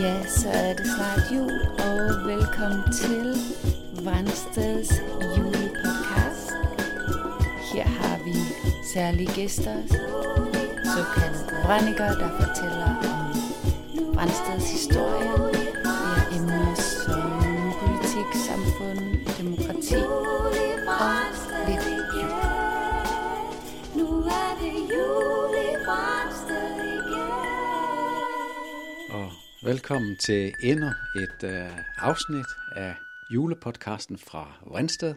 Ja, så er det snart jul, og velkommen til Vandsteds julepodcast. Her har vi særlige gæster, såkaldte vrandikker, der fortæller om Vrandsteds historie. Vi har emner som politik, samfund, demokrati og lidt jul. Nu er det jul i Brøndsted velkommen til endnu et øh, afsnit af julepodcasten fra Vrinsted,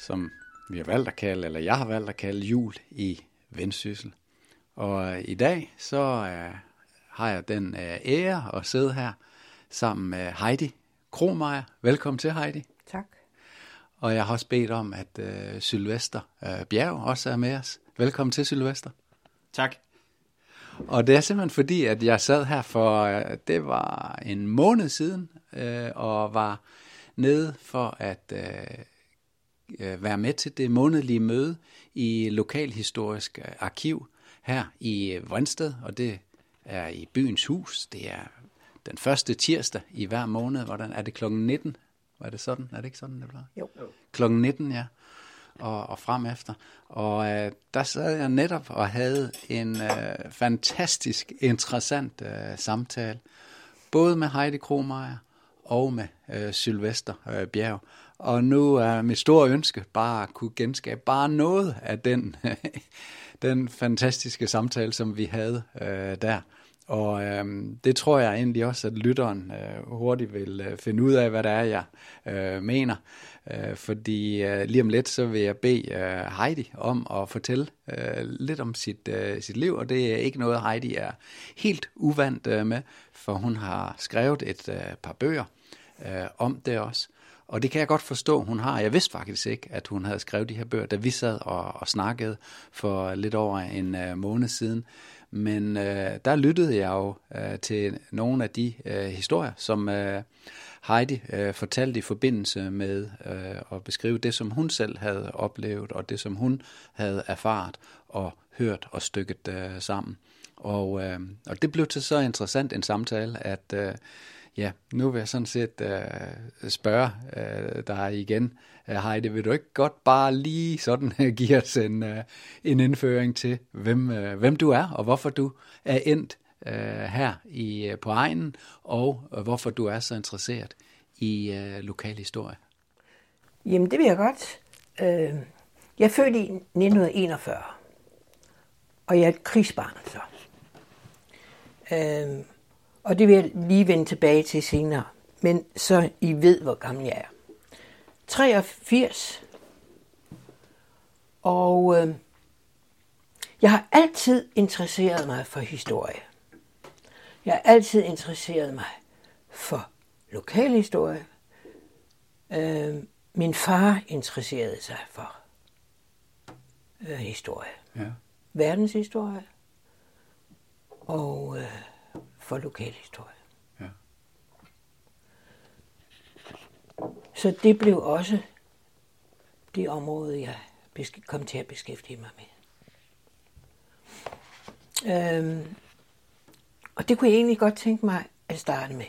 som vi har valgt at kalde, eller jeg har valgt at kalde jul i Vendsyssel. Og øh, i dag så øh, har jeg den øh, ære at sidde her sammen med Heidi Kromeyer. Velkommen til Heidi. Tak. Og jeg har også bedt om, at øh, Sylvester øh, Bjerg også er med os. Velkommen til Sylvester. Tak. Og det er simpelthen fordi, at jeg sad her for, øh, det var en måned siden, øh, og var nede for at øh, øh, være med til det månedlige møde i Lokalhistorisk øh, Arkiv her i Vrinsted, og det er i byens hus. Det er den første tirsdag i hver måned. Hvordan er det klokken 19? Var det sådan? Er det ikke sådan, det blev? Jo. Klokken 19, ja. Og, og frem efter. Og øh, der sad jeg netop og havde en øh, fantastisk interessant øh, samtale. Både med Heidi Kromeyer og med øh, Sylvester øh, Bjerg. Og nu er mit store ønske bare at kunne genskabe bare noget af den, den fantastiske samtale, som vi havde øh, der. Og øh, det tror jeg egentlig også, at lytteren øh, hurtigt vil øh, finde ud af, hvad det er, jeg øh, mener. Øh, fordi øh, lige om lidt, så vil jeg bede øh, Heidi om at fortælle øh, lidt om sit, øh, sit liv, og det er ikke noget, Heidi er helt uvant øh, med, for hun har skrevet et øh, par bøger øh, om det også. Og det kan jeg godt forstå, hun har. Jeg vidste faktisk ikke, at hun havde skrevet de her bøger, da vi sad og, og snakkede for lidt over en øh, måned siden. Men øh, der lyttede jeg jo øh, til nogle af de øh, historier, som øh, Heidi øh, fortalte i forbindelse med øh, at beskrive det, som hun selv havde oplevet, og det, som hun havde erfaret og hørt og stykket øh, sammen. Og, øh, og det blev til så interessant en samtale, at øh, ja, nu vil jeg sådan set øh, spørge øh, dig igen, øh, Heidi, vil du ikke godt bare lige sådan øh, give os en, øh, en indføring til, hvem, øh, hvem du er, og hvorfor du er endt øh, her i, øh, på egnen, og øh, hvorfor du er så interesseret i øh, lokal historie? Jamen, det vil jeg godt. Øh, jeg er født i 1941, og jeg er et krigsbarn så. Øh, og det vil jeg lige vende tilbage til senere. Men så I ved, hvor gammel jeg er. 83. Og øh, jeg har altid interesseret mig for historie. Jeg har altid interesseret mig for lokalhistorie. Øh, min far interesserede sig for øh, historie. Ja. Verdenshistorie og øh, for lokalhistorie. Ja. Så det blev også det område, jeg kom til at beskæftige mig med. Øhm, og det kunne jeg egentlig godt tænke mig at starte med.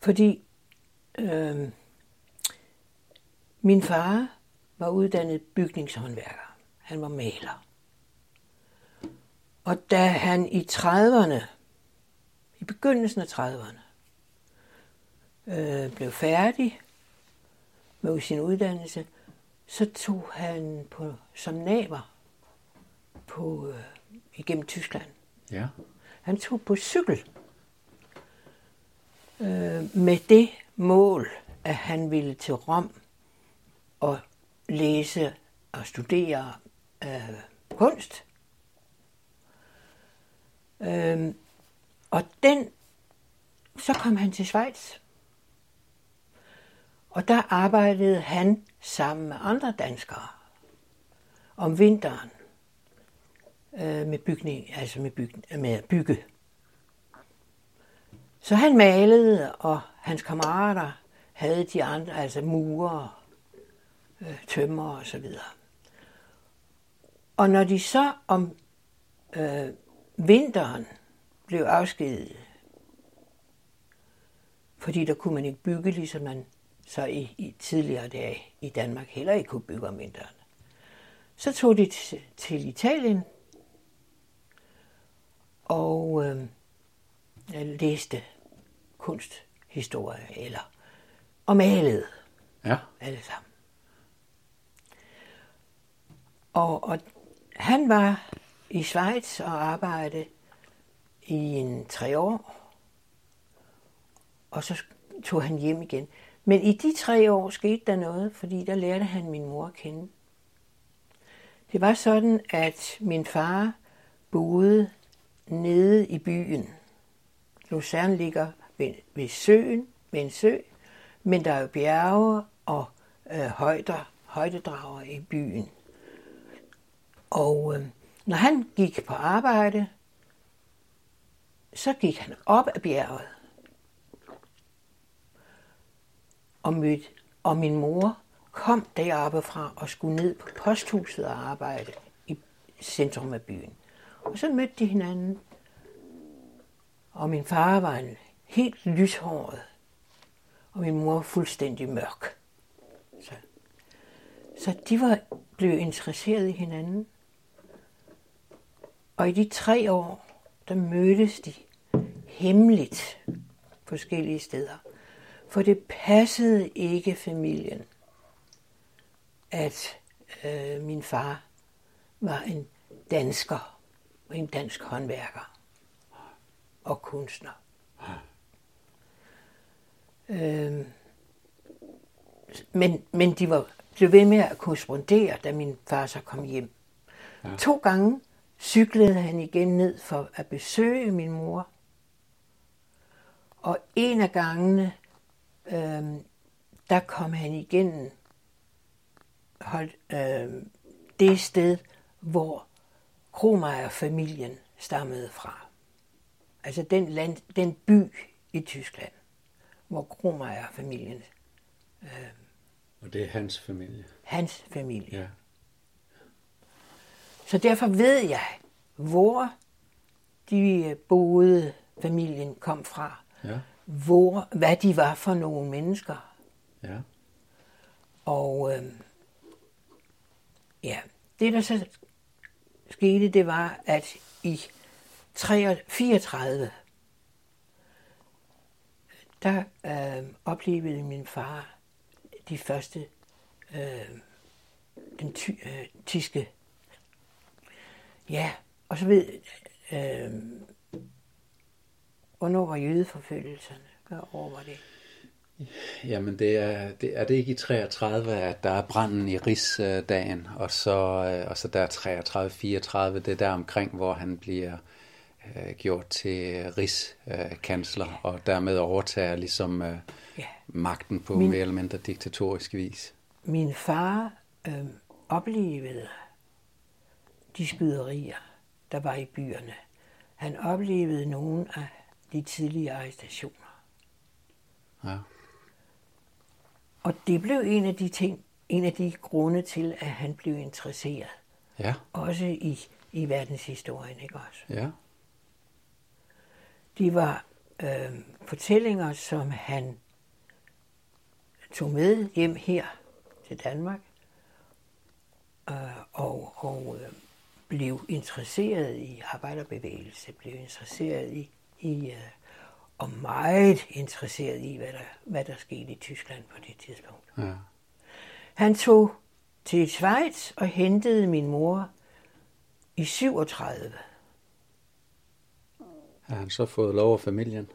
Fordi øh, min far var uddannet bygningshåndværker. Han var maler. Og da han i 30'erne, i begyndelsen af 30'erne, øh, blev færdig med sin uddannelse, så tog han på, som naber på, øh, igennem Tyskland. Ja. Han tog på cykel øh, med det mål, at han ville til Rom og læse og studere øh, kunst. Øh, og den, så kom han til Schweiz. Og der arbejdede han sammen med andre danskere om vinteren øh, med bygning, altså med, byg, med at bygge. Så han malede, og hans kammerater havde de andre, altså murer, øh, tømmer og så videre. Og når de så om øh, vinteren blev afskediget Fordi der kunne man ikke bygge, ligesom man så i, i tidligere dage i Danmark heller ikke kunne bygge om vinteren. Så tog de til Italien, og øh, jeg læste kunsthistorie, eller og malede Ja. alle sammen. Og, og han var i Schweiz og arbejdede i en tre år, og så tog han hjem igen. Men i de tre år skete der noget, fordi der lærte han min mor at kende. Det var sådan, at min far boede nede i byen. Lucerne ligger ved, ved søen, ved en sø, men der er jo bjerge og øh, højder, højdedrager i byen. Og øh, når han gik på arbejde, så gik han op ad bjerget og mødte, og min mor kom deroppe fra og skulle ned på posthuset og arbejde i centrum af byen. Og så mødte de hinanden, og min far var en helt lyshåret, og min mor fuldstændig mørk. Så, så de var blevet interesseret i hinanden. Og i de tre år, der mødtes de hemmeligt forskellige steder. For det passede ikke familien, at øh, min far var en dansker en dansk håndværker og kunstner. Øh, men, men de var blev ved med at korrespondere, da min far så kom hjem. Ja. To gange cyklede han igen ned for at besøge min mor. Og en af gangene, øh, der kom han igen holdt, øh, det sted, hvor Kromeyer-familien stammede fra. Altså den, land, den by i Tyskland, hvor Kromeyer-familien, Og det er hans familie. hans familie. Ja. Så derfor ved jeg, hvor de boede, familien kom fra, Ja. hvor, hvad de var for nogle mennesker. Ja. Og øh, ja, det der så skete, det var, at i 34, der øh, oplevede min far de første øh, den ty, øh, tyske ja, og så ved øh, hvornår var jødeforfølgelserne? Hvad år var det? Jamen, det er, det, er det ikke i 33, at der er branden i rigsdagen, og så, øh, og så der er 33, 34, det er der omkring, hvor han bliver øh, gjort til rigskansler, og dermed overtager ligesom øh, Ja. magten på Min- mere eller mindre diktatorisk vis. Min far øh, oplevede de skyderier, der var i byerne. Han oplevede nogle af de tidlige arrestationer. Ja. Og det blev en af de ting, en af de grunde til, at han blev interesseret. Ja, Også i, i verdenshistorien, ikke også? ja, De var øh, fortællinger, som han tog med hjem her til Danmark, øh, og, og øh, blev interesseret i arbejderbevægelse, blev interesseret i, i øh, og meget interesseret i, hvad der, hvad der skete i Tyskland på det tidspunkt. ja. Han tog til Schweiz og hentede min mor i 37. Har han så fået lov af familien?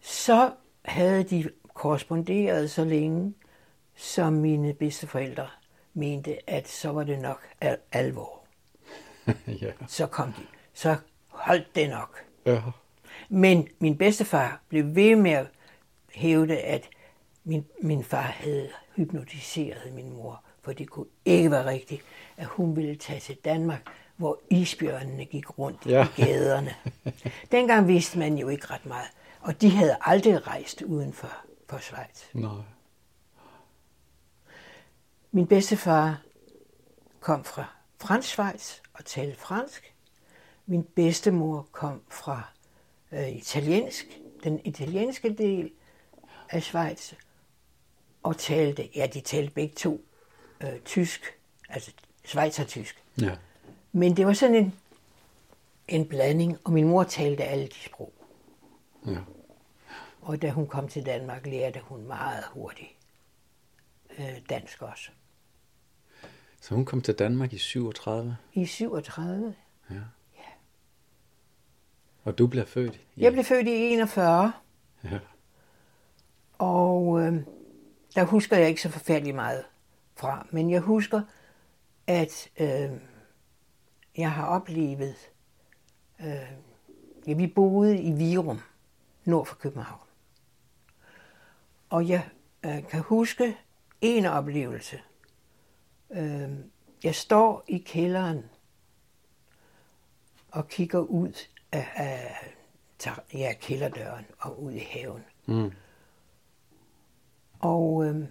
så havde de korresponderet så længe, som mine bedsteforældre mente, at så var det nok al- alvor. ja. Så kom de. Så holdt det nok. ja. Men min bedstefar blev ved med at hævde, at min, min far havde hypnotiseret min mor, for det kunne ikke være rigtigt, at hun ville tage til Danmark, hvor isbjørnene gik rundt Ja. i gaderne. Dengang vidste man jo ikke ret meget, og de havde aldrig rejst uden for, for Schweiz. Nej. Min bedstefar kom fra fransk Schweiz og talte fransk. Min bedstemor kom fra øh, italiensk, den italienske del, af Schweiz og talte, ja, de talte begge to øh, tysk, altså schweizertysk. Ja. Men det var sådan en, en blanding, og min mor talte alle de sprog. Ja. Og da hun kom til Danmark, lærte hun meget hurtigt øh, dansk også. Så hun kom til Danmark i 37, I 37. og du bliver født i... Jeg blev født i 41, Ja. og øh, der husker jeg ikke så forfærdeligt meget fra. Men jeg husker, at øh, jeg har oplevet, øh, ja, vi boede i Virum, nord for København. Og jeg øh, kan huske en oplevelse. Øh, jeg står i kælderen og kigger ud af, af ja, kælderdøren og ud i haven. Mm. Og øh,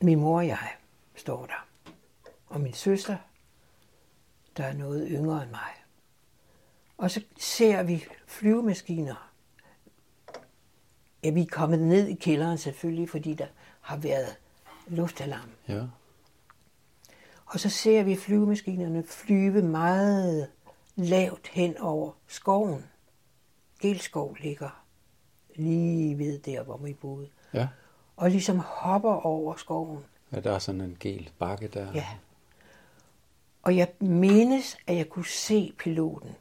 min mor og jeg står der. Og min søster, der er noget yngre end mig. Og så ser vi flyvemaskiner. Ja, vi er kommet ned i kælderen selvfølgelig, fordi der har været luftalarm. Ja. Og så ser vi flyvemaskinerne flyve meget lavt hen over skoven. Gelskov ligger lige ved der, hvor vi boede. Ja. Og ligesom hopper over skoven. ja. der er sådan en gel bakke der. Ja. Og jeg mindes, at jeg kunne se piloten.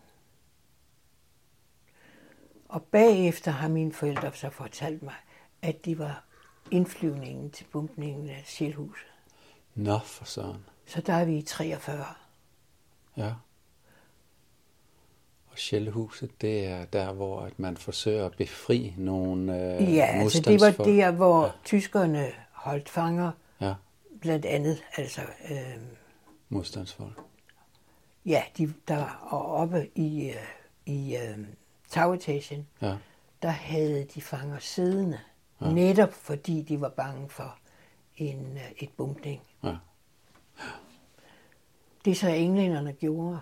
Og bagefter har mine forældre så fortalt mig, at det var indflyvningen til bumpningen af Sjælhuset. Nå, for søren. Så der er vi i 43. Ja. Og Sjælhuset, det er der, hvor at man forsøger at befri nogle øh, Ja, altså det var der, hvor ja. tyskerne holdt fanger, Ja, blandt andet, altså, øh, modstandsfolk. ja, de, der og oppe i, øh, i øh, tagetagen, Ja, der havde de fanger siddende, ja. netop fordi de var bange for en, øh, et bumpning. ja. Det så englænderne gjorde,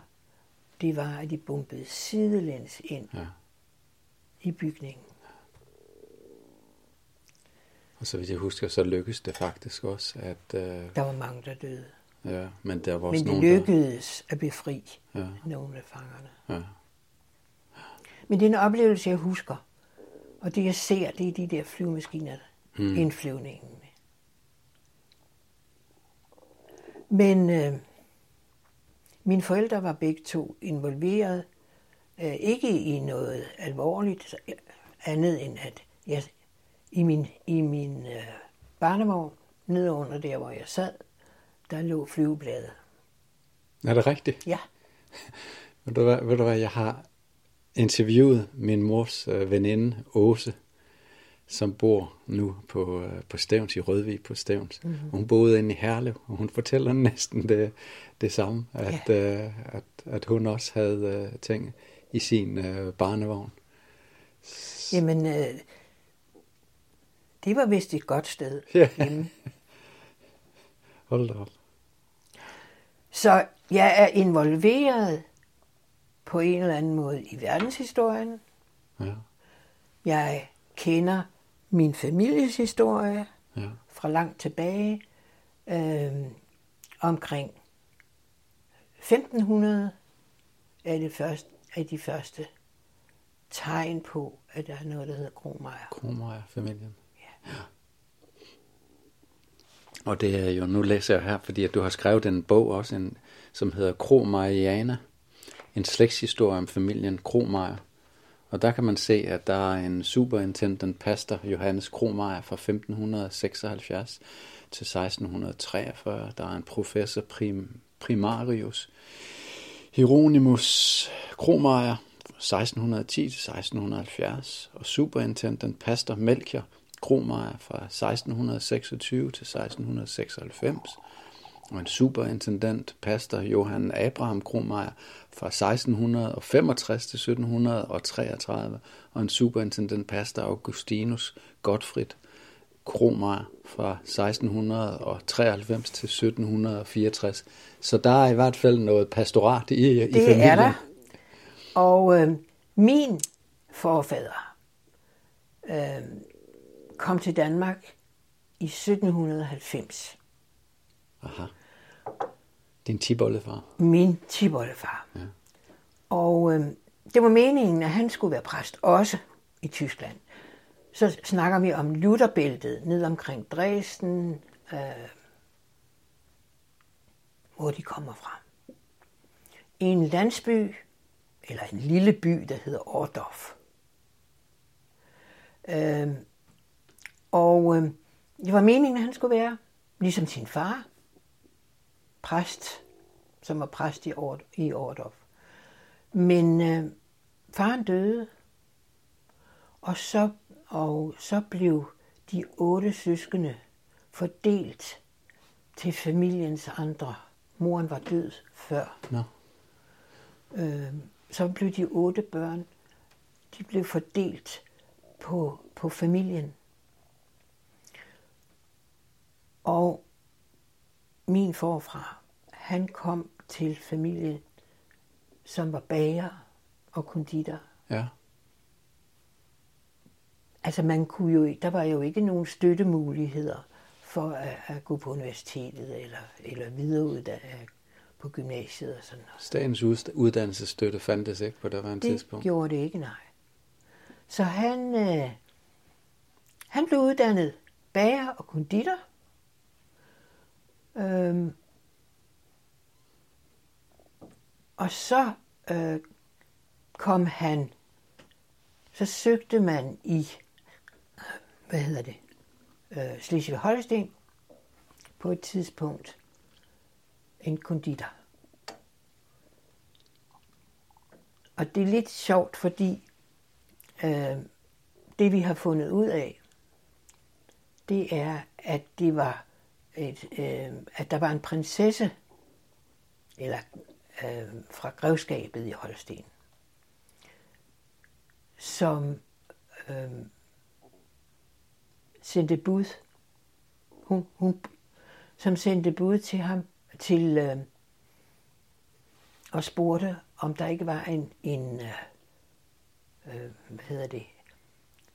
det var, at de bumpede sidelæns ind Ja. i bygningen. Og så vidt jeg husker, så lykkedes det faktisk også, at... Øh, Der var mange, der døde. ja, men der var også Men det nogen, lykkedes at befri Ja. nogle af fangerne. Der, ja. Men det er en oplevelse, jeg husker. Og det, jeg ser, det er de der flyvemaskiner, mm. indflyvningen. Men øh, mine forældre var begge to involveret. Øh, ikke i noget alvorligt, andet end at jeg i min, i min øh, barnevogn, nede under der, hvor jeg sad, der lå flyvebladet. Er det rigtigt? Ja, Ved du, hvad, ved du hvad, jeg har interviewet min mors øh, veninde, Åse, som bor nu på, øh, på Stævns, i Rødvig på Stævns. Mm-hmm. Hun boede inde i Herlev, og hun fortæller næsten det, det samme, at, ja. øh, at, at hun også havde øh, ting i sin øh, barnevogn. jamen, øh, det var vist et godt sted Ja. hjemme. Hold da op. Så jeg er involveret på en eller anden måde i verdenshistorien. Ja, Jeg kender min families historie ja, fra langt tilbage. Øh, omkring 1500 er det første, er de første tegn på, at der er noget, der hedder Kromeyer. Kromeyer-familien. Ja. Og det er jo, nu læser jeg her, fordi at du har skrevet en bog også, en, som hedder Kromeyeriana. En slægtshistorie om familien Kromeyer. Og der kan man se, at der er en superintendent pastor, Johannes Kromeyer fra 1576 til 1643. Der er en professor prim, primarius Hieronymus Kromeyer 1610 til 1670 og superintendent pastor Melchior Kromeyer fra 1626 til 1696 og en superintendent pastor Johann Abraham Kromeyer fra 1665 til 1733 og en superintendent pastor Augustinus Gottfried Kromeyer fra 1693 til 1764. Så der er i hvert fald noget pastorat i, i Det familien. er der. Og øh, min forfader øh, kom til Danmark i 1790. Aha. Din tibollefar. Min tibollefar. Ja. Og øh, det var meningen, at han skulle være præst også i Tyskland. Så snakker vi om Lutherbæltet ned omkring Dresden, øh, hvor de kommer fra. I en landsby, eller en lille by, der hedder Ordorf. Øh, og øh, det var meningen, at han skulle være, ligesom sin far, præst, som var præst i, Ord, i Ordorf. Men øh, faren døde, og så, og så blev de otte søskende fordelt til familiens andre. Moren var død før. Nå. Øh, så blev de otte børn, de blev fordelt på, på familien. Og min forfra, han kom til familien, som var bager og konditor. Ja. Altså man kunne jo, der var jo ikke nogen støttemuligheder for at, at gå på universitetet eller, eller videreuddanne på gymnasiet og sådan noget. Statens ud- uddannelsesstøtte fandtes ikke på det var en Det tidspunkt. gjorde det ikke, nej. Så han, øh, han blev uddannet bager og konditor. Øhm, og så øh, kom han, så søgte man i, hvad hedder det, øh, Slesvig-Holsten på et tidspunkt. En konditor. Og det er lidt sjovt, fordi øh, det vi har fundet ud af, det er, at det var et, øh, at der var en prinsesse, eller øh, fra grevskabet i Holsten, som øh, sendte bud, hun, hun, som sendte bud til ham, til øh, og spurgte, om der ikke var en, en øh, øh hvad hedder det,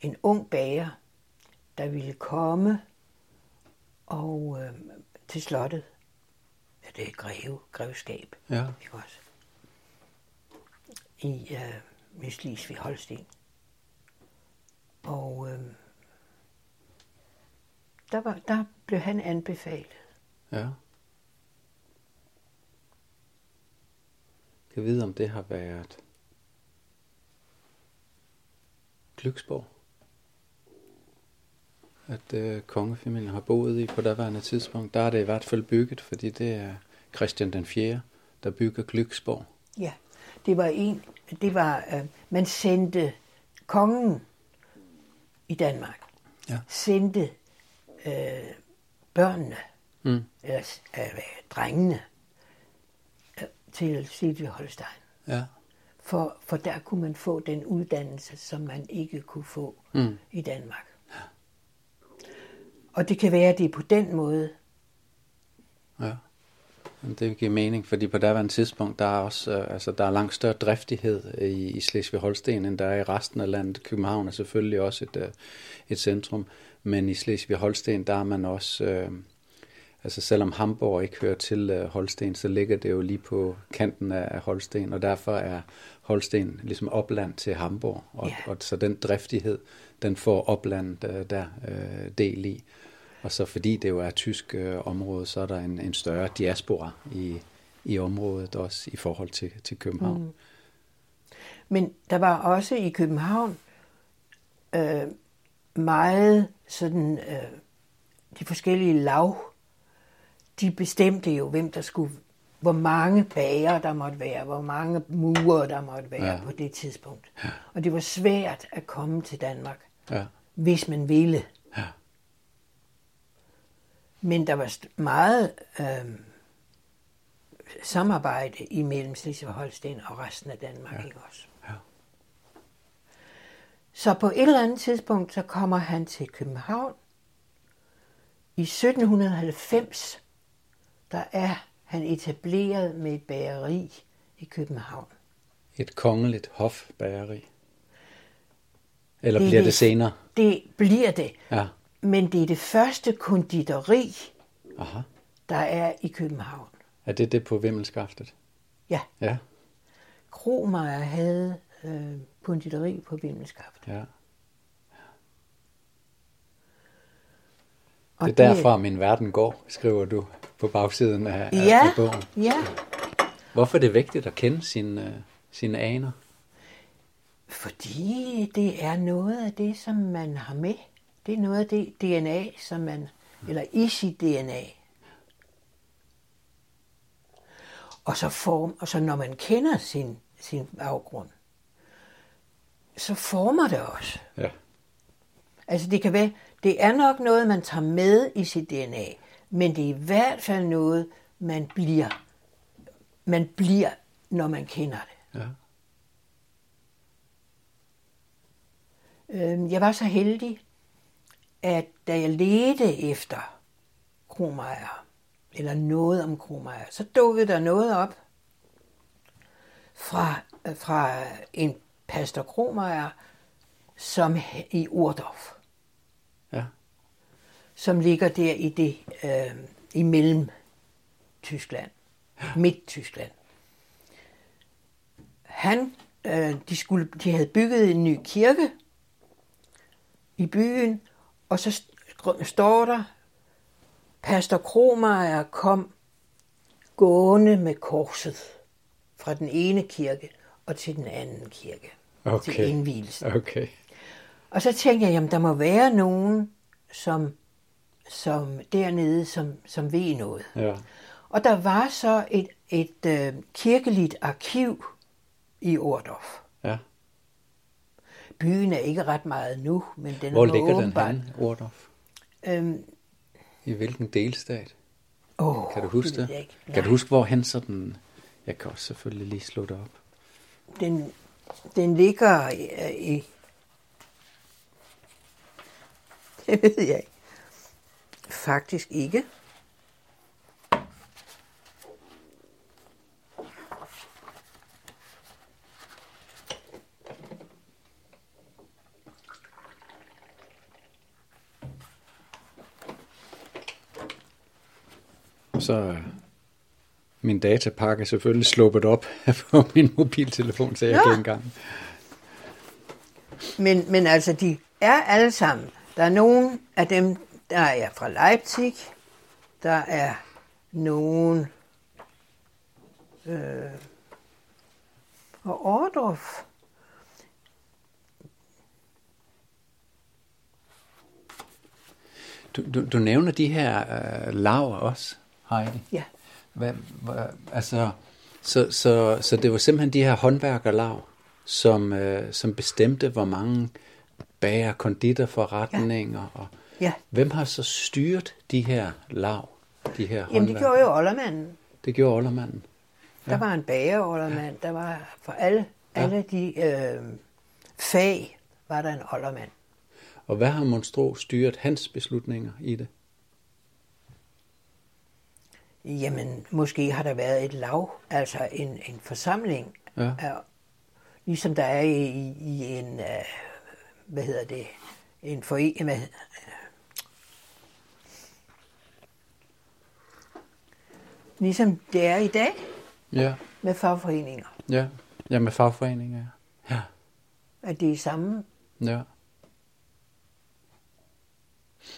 en ung bager, der ville komme og øh, til slottet. Ja, det er greve, grevskab, Ja. ikke også? I øh, med Slesvig Holsten. Og øh, der, var, der blev han anbefalet. Ja. Jeg vide, om det har været Glücksborg. At øh, kongefamilien har boet i på daværende tidspunkt. Der er det i hvert fald bygget, fordi det er Christian den 4., der bygger Glücksborg. Ja, det var en, det var, øh, man sendte kongen i Danmark, Ja. sendte øh, børnene, Mm. eller øh, drengene, øh, til Silvia Holstein. Ja. For, for der kunne man få den uddannelse, som man ikke kunne få Mm. i Danmark. Og det kan være, at det er på den måde, Ja. Det giver mening, fordi på daværende tidspunkt, der er også øh, altså, der er langt større driftighed i, i Slesvig-Holsten, end der er i resten af landet. København er selvfølgelig også et, øh, et centrum, men i Slesvig-Holsten, der er man også, øh, altså selvom Hamburg ikke hører til øh, Holsten, så ligger det jo lige på kanten af, af Holsten, og derfor er Holsten ligesom opland til Hamburg, og, Ja. og så den driftighed, den får oplandet øh, der øh, del i. Og så fordi det jo er et tysk øh, område, så er der en, en større diaspora i, i området også i forhold til, til København. Mm. Men der var også i København øh, meget sådan, øh, de forskellige lav, de bestemte jo, hvem der skulle, hvor mange bager der måtte være, hvor mange murer der måtte være Ja. på det tidspunkt. Ja. Og det var svært at komme til Danmark, Ja, hvis man ville. Men der var meget øh, samarbejde imellem Slesvig-Holsten og resten af Danmark, ja. ikke også? Ja. Så på et eller andet tidspunkt, så kommer han til København. I 1790, der er han etableret med et bageri i København. et kongeligt hofbageri. Eller Det er bliver det det- senere? Det bliver det. Ja, men det er det første konditori, Aha. der er i København. Er det det på Vimmelskaftet? Ja, Ja. Kromeyer havde øh, konditori på Vimmelskaft. ja. Og Det er derfra, min verden går, skriver du på bagsiden af, af, Ja, af bogen. ja, Hvorfor er det vigtigt at kende sine, øh, sine aner? fordi det er noget af det, som man har med. Det er noget af det DNA, som man, eller i sit DNA. Og så, form, og så når man kender sin, sin baggrund, så former det også. Ja. Altså det kan være, det er nok noget, man tager med i sit DNA, men det er i hvert fald noget, man bliver, man bliver, når man kender det. ja. Øhm, Jeg var så heldig, at da jeg ledte efter Kromeyer, eller noget om Kromeyer, så dukkede der noget op fra, fra en pastor Kromeyer, som i Urdorf, Ja. som ligger der i det øh, i mellem Tyskland, midt Tyskland. Han, øh, de, skulle, de havde bygget en ny kirke i byen, og så st- står der, Pastor Kromeyer kom gående med korset fra den ene kirke og til den anden kirke. Okay. Til indvielsen. Okay. Og så tænkte jeg, jamen der må være nogen, som, som dernede, som, som ved noget. Ja. Og der var så et, et øh, kirkeligt arkiv i Ordorf. Byen er ikke ret meget nu, men den Hvor er ligger den åbenbart- henne, Ordorf? Øhm, I hvilken delstat? åh, Kan du huske det? ikke. Kan du huske, hvor hen sådan... Jeg kan også selvfølgelig lige slå det op. Den, den ligger i, i... Det ved jeg ikke. Faktisk ikke. Så er min datapakke er selvfølgelig sluppet op på min mobiltelefon, så jeg kan ikke engang. Men, men altså, de er alle sammen. Der er nogen af dem, der er fra Leipzig. Der er nogen... Øh, og Ordorf. Du, du, du nævner de her øh, laver også, Heidi. Ja. Hvad, hvad, altså, så, så, så det var simpelthen de her håndværkerlav, som, øh, som bestemte, hvor mange bager, konditor, forretninger. Og, Ja. Hvem har så styret de her lav, de her Jamen, det gjorde jo Ollermanden. Det gjorde oldermanden. Der var en bageroldermand, der var for alle, Ja. alle de øh, fag, var der en oldermand. Og hvad har Monstro styret hans beslutninger i det? Jamen, måske har der været et lav, altså en, en forsamling, Ja. af, ligesom der er i, i, en, øh, hvad hedder det, en forening, hedder- ligesom det er i dag Ja, med fagforeninger, ja. Ja, med fagforeninger. Ja. at det er samme. Ja.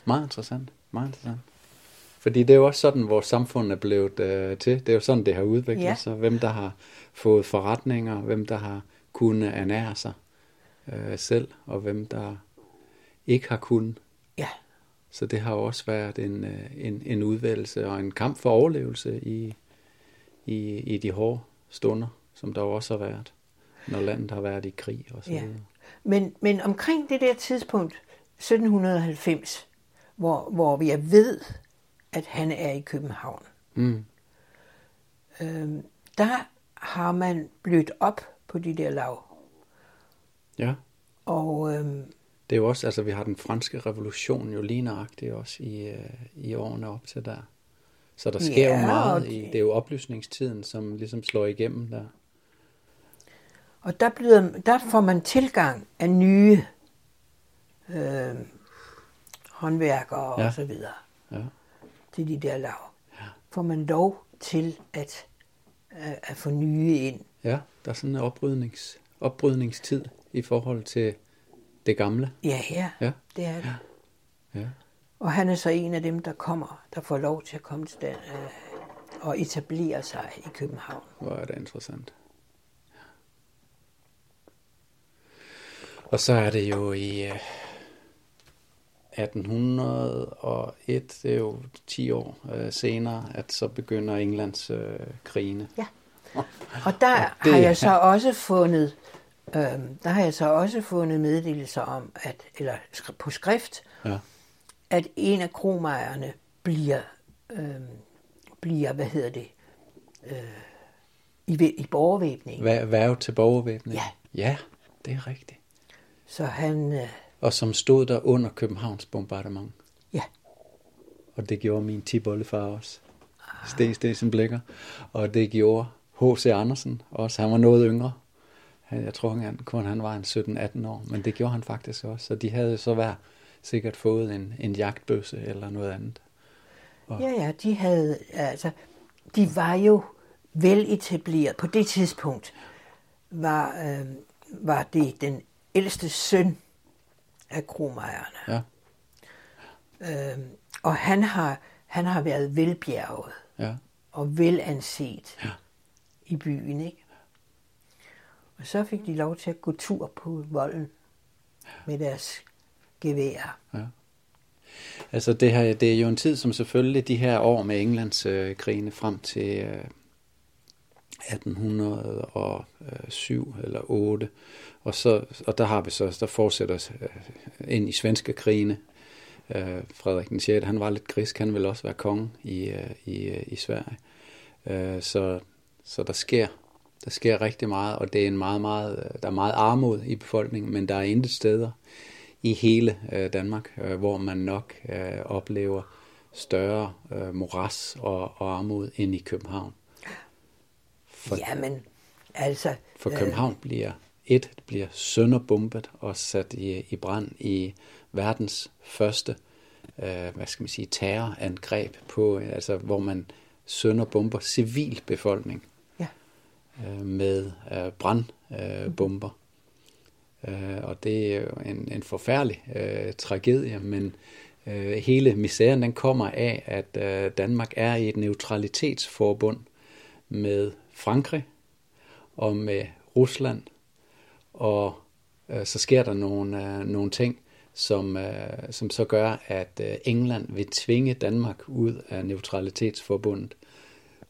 Meget interessant. Meget interessant. Fordi det er jo også sådan, vores samfund er blevet øh, til. Det er jo sådan, det har udviklet Ja. sig. Hvem der har fået forretninger, hvem der har kunnet ernære sig øh, selv, og hvem der ikke har kunnet. Ja, Så det har også været en, øh, en, en udvælgelse og en kamp for overlevelse i, i, i de hårde stunder, som der også har været, når landet har været i krig og så Ja. videre. Men, men omkring det der tidspunkt, 1790, hvor, hvor jeg ved, at han er i København, Mm. øhm, der har man blødt op på de der lav. Ja. Og øhm, Det er jo også, altså vi har den franske revolution jo lige nøjagtigt også i, øh, i årene op til der. Så der sker Ja, jo meget og i, det- det er jo oplysningstiden, som ligesom slår igennem der. Og der, bliver, der får man tilgang af nye øh, håndværkere Ja. og så videre Ja. Til de der lav. Får man lov til at, at, at få nye ind. Ja, der er sådan en oprydnings, oprydningstid i forhold til det gamle. Ja, ja, Ja. det er det. Ja. Og han er så en af dem, der kommer, der får lov til at komme til den, øh, og etablere sig i København. Hvor er det interessant. Og så er det jo i øh, 1801, det er jo 10 år øh, senere, at så begynder Englands øh, krigene. Ja. Og der det- det, har jeg så også fundet, øh, der har jeg så også fundet meddelelser om, at, eller på skrift, Ja. at en af kromejerne bliver, øh, bliver, hvad hedder det, øh, i, i borgervæbning. Værv til borgervæbning. Ja. Ja, det er rigtigt. Så han, øh, Og som stod der under Københavns bombardement. ja, Og det gjorde min tibollefar også. Sten Stensen Blikker. Og det gjorde H.C. Andersen også. Han var noget yngre. Jeg tror han, kun han var en 17-18 år. Men det gjorde han faktisk også. Så de havde så hver sikkert fået en, en jagtbøsse eller noget andet. ja, ja, de havde, altså, de var jo vel etableret. På det tidspunkt var, øh, var det den ældste søn af kromejerne. Ja, Øh, og han har, han har været velbjerget ja, og velanset Ja. i byen, ikke? Og så fik de lov til at gå tur på volden med deres gevær. Altså det, her, det er jo en tid, som selvfølgelig de her år med Englands øh, krigene frem til øh, 1807 eller 8, og, så, og der har vi så, der fortsætter øh, ind i svenske krigene. Øh, Frederik den 6. han var lidt grisk, han ville også være konge i, øh, i, øh, i Sverige. Øh, så, så der sker der sker rigtig meget, og det er en meget, meget, der er meget armod i befolkningen, men der er intet steder i hele øh, Danmark, øh, hvor man nok øh, oplever større øh, moras og, og armod end i København. For, Ja, men altså... for København bliver et bliver sønderbombet og sat i, i brand i verdens første øh, hvad skal man sige, terrorangreb på, øh, altså hvor man sønderbomber civilbefolkning Ja, øh, med øh, brandbomber. Øh, bomber. øh, og det er jo en, en forfærdelig øh, tragedie, men øh, hele misæren den kommer af, at øh, Danmark er i et neutralitetsforbund med Frankrig og med Rusland, og øh, så sker der nogle, øh, nogle ting, som, øh, som så gør, at øh, England vil tvinge Danmark ud af neutralitetsforbundet.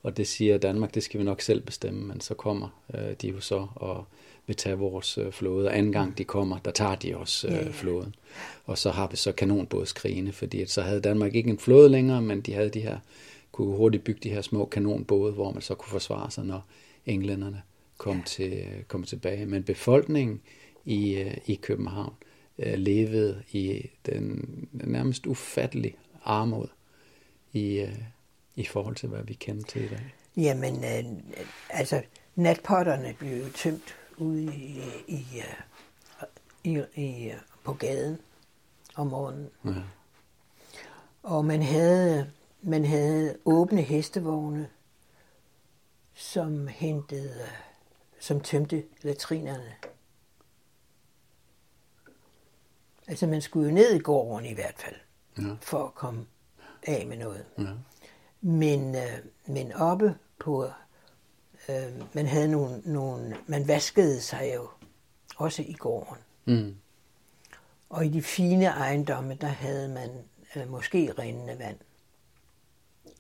Og det siger Danmark, det skal vi nok selv bestemme, men så kommer øh, de jo så og vil tage vores øh, flåde. Og anden gang de kommer, der tager de også øh, flåden. Og så har vi så kanonbådskrigene, fordi at så havde Danmark ikke en flåde længere, men de havde de her, kunne hurtigt bygge de her små kanonbåde, hvor man så kunne forsvare sig, når englænderne kom, til, kom tilbage. Men befolkningen i, øh, i København øh, levede i den, nærmest ufattelig armod i, øh, i forhold til, hvad vi kender til i dag. jamen, øh, altså, natpotterne blev jo tømt ude i, i, i, i, på gaden om morgenen. Ja. Og man havde, man havde åbne hestevogne, som hentede, som tømte latrinerne. Altså man skulle jo ned i gården i hvert fald, Ja. for at komme af med noget. Ja. Men, øh, men oppe på, øh, man havde nogle, nogle, man vaskede sig jo også i gården. Mm. Og i de fine ejendomme, der havde man øh, måske rindende vand.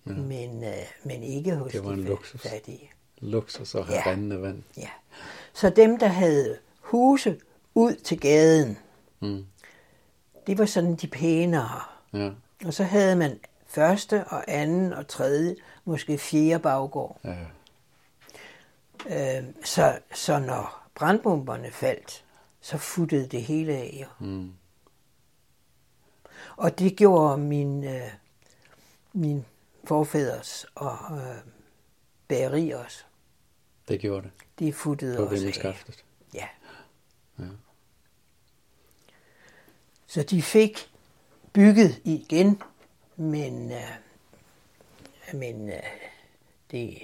Ja. Men, øh, men ikke hos Det var en de luksus. fattige. Luksus og have ja. rendende vand. Ja. Så dem, der havde huse ud til gaden, Mm. det var sådan de pænere. Ja. Og så havde man første og anden og tredje, måske fjerde baggård. Ja. Øh, så, så når brandbomberne faldt, så futtede det hele af. Jo. Mm. Og det gjorde min, øh, min forfædres og øh, bageri også. Det gjorde det Det futtede også af. vimmelskaftet. Ja. Så de fik bygget igen, men, øh, men øh, det,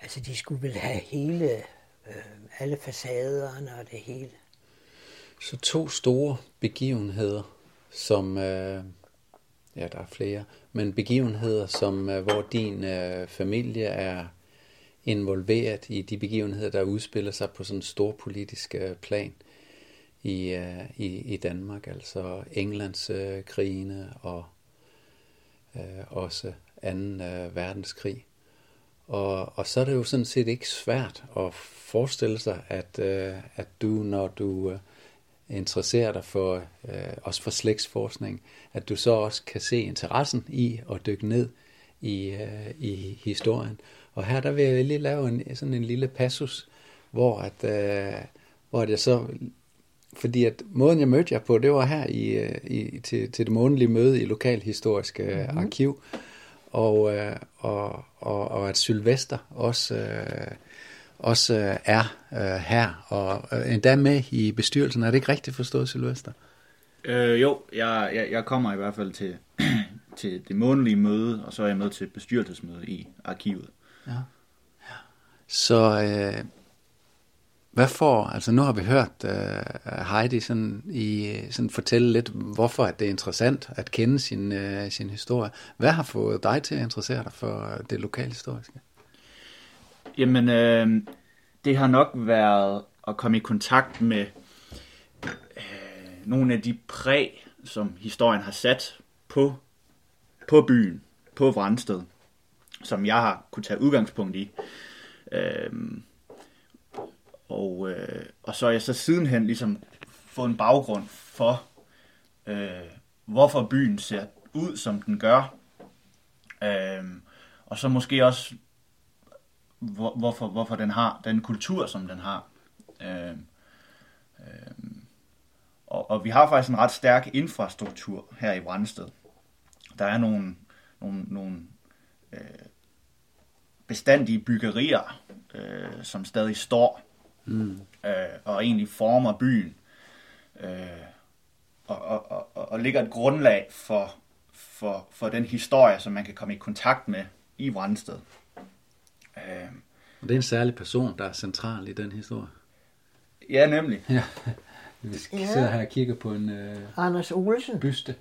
altså de skulle vel have hele, øh, alle facaderne og det hele. Så to store begivenheder, som, øh, ja der er flere, men begivenheder, som, øh, hvor din øh, familie er involveret i de begivenheder, der udspiller sig på sådan en stor politisk øh, plan i, øh, i, i Danmark, altså Englands øh, krigene og øh, også 2. Øh, verdenskrig. Og, og så er det jo sådan set ikke svært at forestille sig, at, øh, at du, når du øh, interesserer dig for, øh, også for slægtsforskning, at du så også kan se interessen i at dykke ned i, øh, i historien. Og her der vil jeg lige lave en, sådan en lille passus, hvor at, øh, hvor jeg så, fordi at måden jeg mødte jer på, det var her i, øh, i, til, til det månedlige møde i Lokalhistorisk mm-hmm. Arkiv, og, øh, og, og, og at Sylvester også, øh, også øh, er øh, her, og øh, endda med i bestyrelsen. Er det ikke rigtigt forstået, Sylvester? Øh, jo, jeg, jeg, jeg kommer i hvert fald til, til det månedlige møde, og så er jeg med til bestyrelsesmøde i arkivet. Ja. ja. Så øh, hvad får, altså nu har vi hørt øh, Heidi sådan, i, sådan fortælle lidt, hvorfor at det er interessant at kende sin, øh, sin historie. Hvad har fået dig til at interessere dig for det lokalhistoriske? Jamen, øh, det har nok været at komme i kontakt med øh, nogle af de præg, som historien har sat på, på byen, på Vrandsted, som jeg har kunne tage udgangspunkt i. Øh, og, øh, og så er jeg så sidenhen ligesom fået en baggrund for, øh, hvorfor byen ser ud, som den gør. Øh, og så måske også, hvor, hvorfor, hvorfor den har den kultur, som den har. Øh, øh, og, og vi har faktisk en ret stærk infrastruktur her i Brandsted. Der er nogle, nogle, nogle øh, bestandige byggerier, øh, som stadig står mm. øh, og egentlig former byen. Øh, og, og, og, og ligger et grundlag for, for, for den historie, som man kan komme i kontakt med i Brandsted. Øh, og det er en særlig person, der er central i den historie. Ja, nemlig. Ja. Vi sidder her og kigger på en øh, Anders Olsen. byste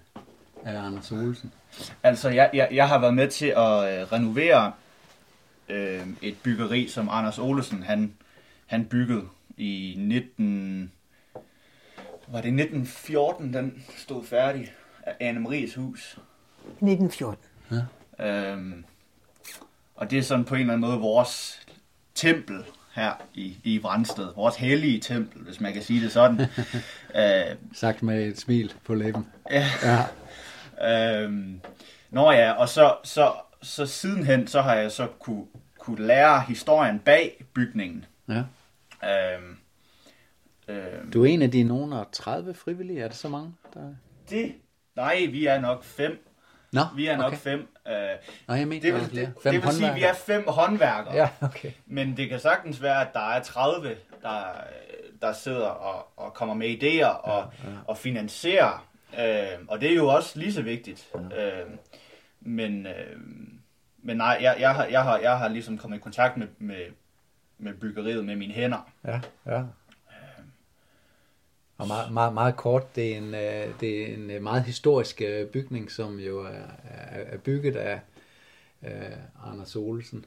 af Anders Olsen. Altså, jeg, jeg, jeg har været med til at øh, renovere øh, et byggeri, som Anders Olsen han, han byggede i 19... Var det 1914, den stod færdig? af Anne Maries hus. 1914. Øhm, og det er sådan på en eller anden måde vores tempel her i, i Vrandsted. Vores hellige tempel, hvis man kan sige det sådan. øh, Sagt med et smil på læben. ja. Ja. Øhm, nå ja, og så, så, så sidenhen, så har jeg så kunne, kunne lære historien bag bygningen. ja. Øhm, øhm, Du er en af de nogen af 30 frivillige, er det så mange? Der... det, nej, vi er nok fem. Nå, Vi er nok okay. fem. Øh, Nå, jeg mener, det vil, det, Fem det vil sige, at vi er fem håndværkere. Ja, okay. Men det kan sagtens være, at der er 30, der, der sidder og, og kommer med idéer og, ja, ja. og finansierer. Øh, og det er jo også lige så vigtigt. Ja. Øh, men, øh, men nej, jeg, jeg, har, jeg, har, jeg har ligesom kommet i kontakt med, med, med byggeriet med mine hænder. Ja, ja. Og meget, meget, meget kort, det er en, øh, det er en øh, meget historisk øh, bygning, som jo er, er, bygget af øh, Anders Olsen.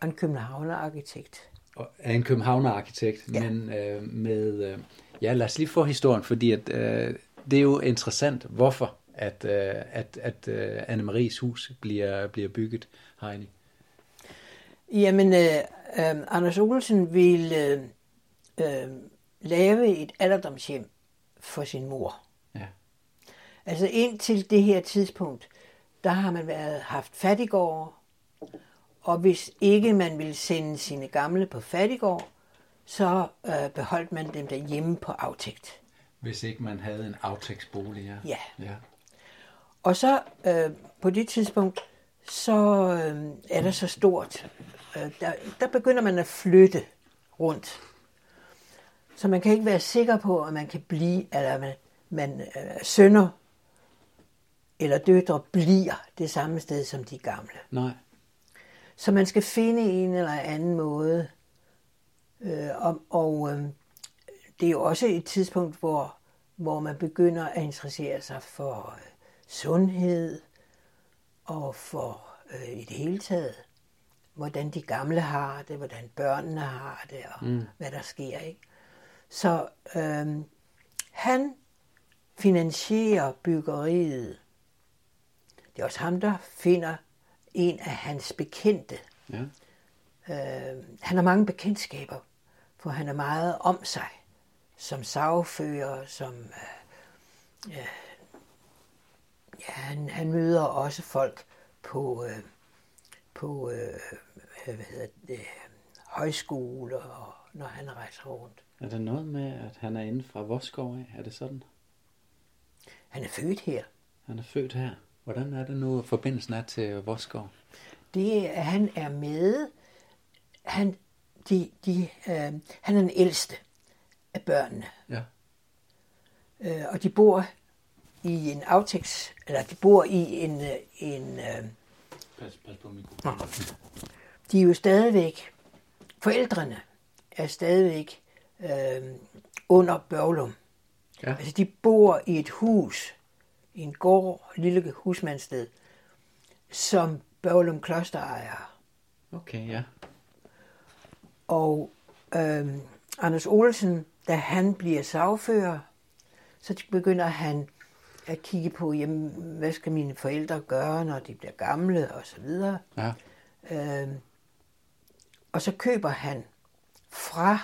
Og en københavner-arkitekt. og er en københavner-arkitekt, ja. Men øh, med... Øh, ja, lad os lige få historien, fordi at, øh, det er jo interessant, hvorfor at, øh, at, at øh, Anne-Maries hus bliver, bliver bygget, Heidi. Jamen, øh, øh, Anders Olsen ville øh, øh, lave et alderdomshjem for sin mor. Ja. Altså indtil det her tidspunkt, der har man været, haft fattigård, og hvis ikke man ville sende sine gamle på fattigård, så øh, beholdt man dem derhjemme på aftægt. Hvis ikke man havde en aftægtsbolig, ja. Ja. ja. Og så øh, på det tidspunkt, så øh, er der så stort. Øh, der, der begynder man at flytte rundt. Så man kan ikke være sikker på, at man kan blive, eller man, man øh, sønner eller døtre bliver det samme sted som de gamle. Nej. Så man skal finde en eller anden måde. Øh, og og øh, det er jo også et tidspunkt, hvor, hvor man begynder at interessere sig for øh, sundhed og for øh, i det hele taget, hvordan de gamle har det, hvordan børnene har det, og mm. hvad der sker. Ikke? Så øh, han finansierer byggeriet. Det er også ham, der finder en af hans bekendte. Ja. Øh, han har mange bekendtskaber, for han er meget om sig. Som sagfører, som... Øh, øh, ja, han, han møder også folk på, øh, på øh, hvad hedder det, højskole, og når han rejser rundt. Er der noget med, at han er inde fra Voskov af? Er det sådan? Han er født her. Han er født her. Hvordan er det nu, forbindelsen er til Voskov? Det er, han er med. Han, de, de, øh, han er den ældste af børnene. Ja. Øh, og de bor i en aftægts, eller de bor i en, øh, en øh, Pas, pas på mikrofonen. de er jo stadigvæk, forældrene er stadigvæk øh, under Børglum. Ja. Altså de bor i et hus, i en gård, et lille husmandssted, som Børglum Kloster ejer. Okay, ja. Og øh, Anders Olsen, da han bliver sagfører, så begynder han at kigge på, jamen, hvad skal mine forældre gøre, når de bliver gamle, og så videre. Ja. Øh, og så køber han fra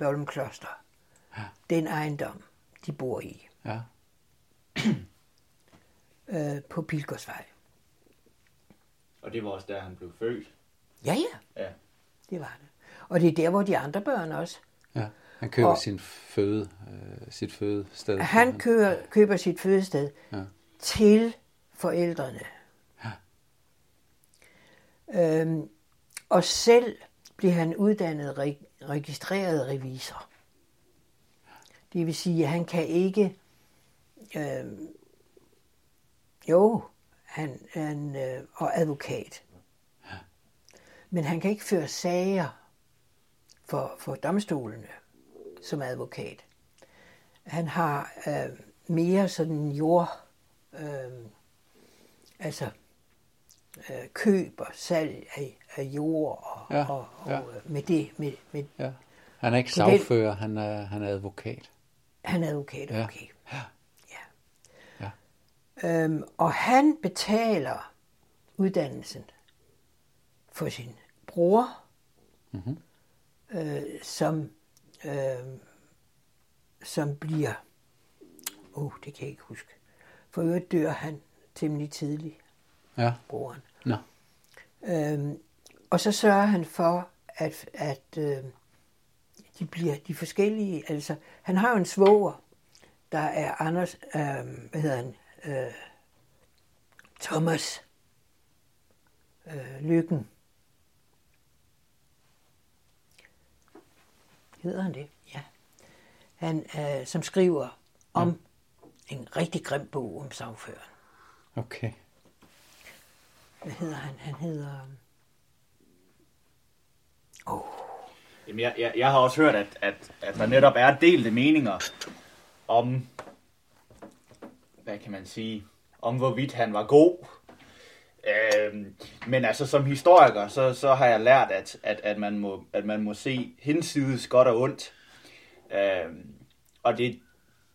Børglum Kloster Ja. den ejendom, de bor i, Ja. øh, på Pilgårdsvej. Og det var også der, han blev født. Ja, ja, Ja. det var det. Og det er der, hvor de andre børn også. ja. Han køber Og- sin føde, øh, sit fødested. Han køber, køber sit fødested Ja. til forældrene. Ja. Øhm, og selv bliver han uddannet re- registreret revisor. Det vil sige, at han kan ikke... Øh, jo, han, han øh, og advokat. Men han kan ikke føre sager for, for domstolene som advokat. Han har øh, mere sådan jord, øh, altså øh, køb og salg af, af jord og, Ja, og, og ja. øh, med det, med, med, Ja. Han er ikke sagfører, han er, han er advokat. han er advokat, Ja. okay. Ja. Ja. Øhm, og han betaler uddannelsen for sin bror, Mhm. øh, som, øh, som bliver, oh, det kan jeg ikke huske, for øvrigt dør han temmelig tidligt, Ja. broren. Nå. Øhm, og så sørger han for, at, at øh, de bliver de forskellige. Altså, han har jo en svoger, der er Anders, øh, hvad hedder han, øh, Thomas øh, Lykken. Hedder han det? Ja. Han, øh, som skriver om en rigtig grim bog om sagføren. Okay. Hvad hedder han? Han hedder... Øhm, Åh, Jamen, jeg, jeg, jeg har også hørt, at, at, at der netop er delte meninger om, hvad kan man sige, om hvorvidt han var god. Øhm, men altså som historiker, så, så har jeg lært, at, at, at, man, må, at man må se hinsides godt og ondt. Øhm, og det,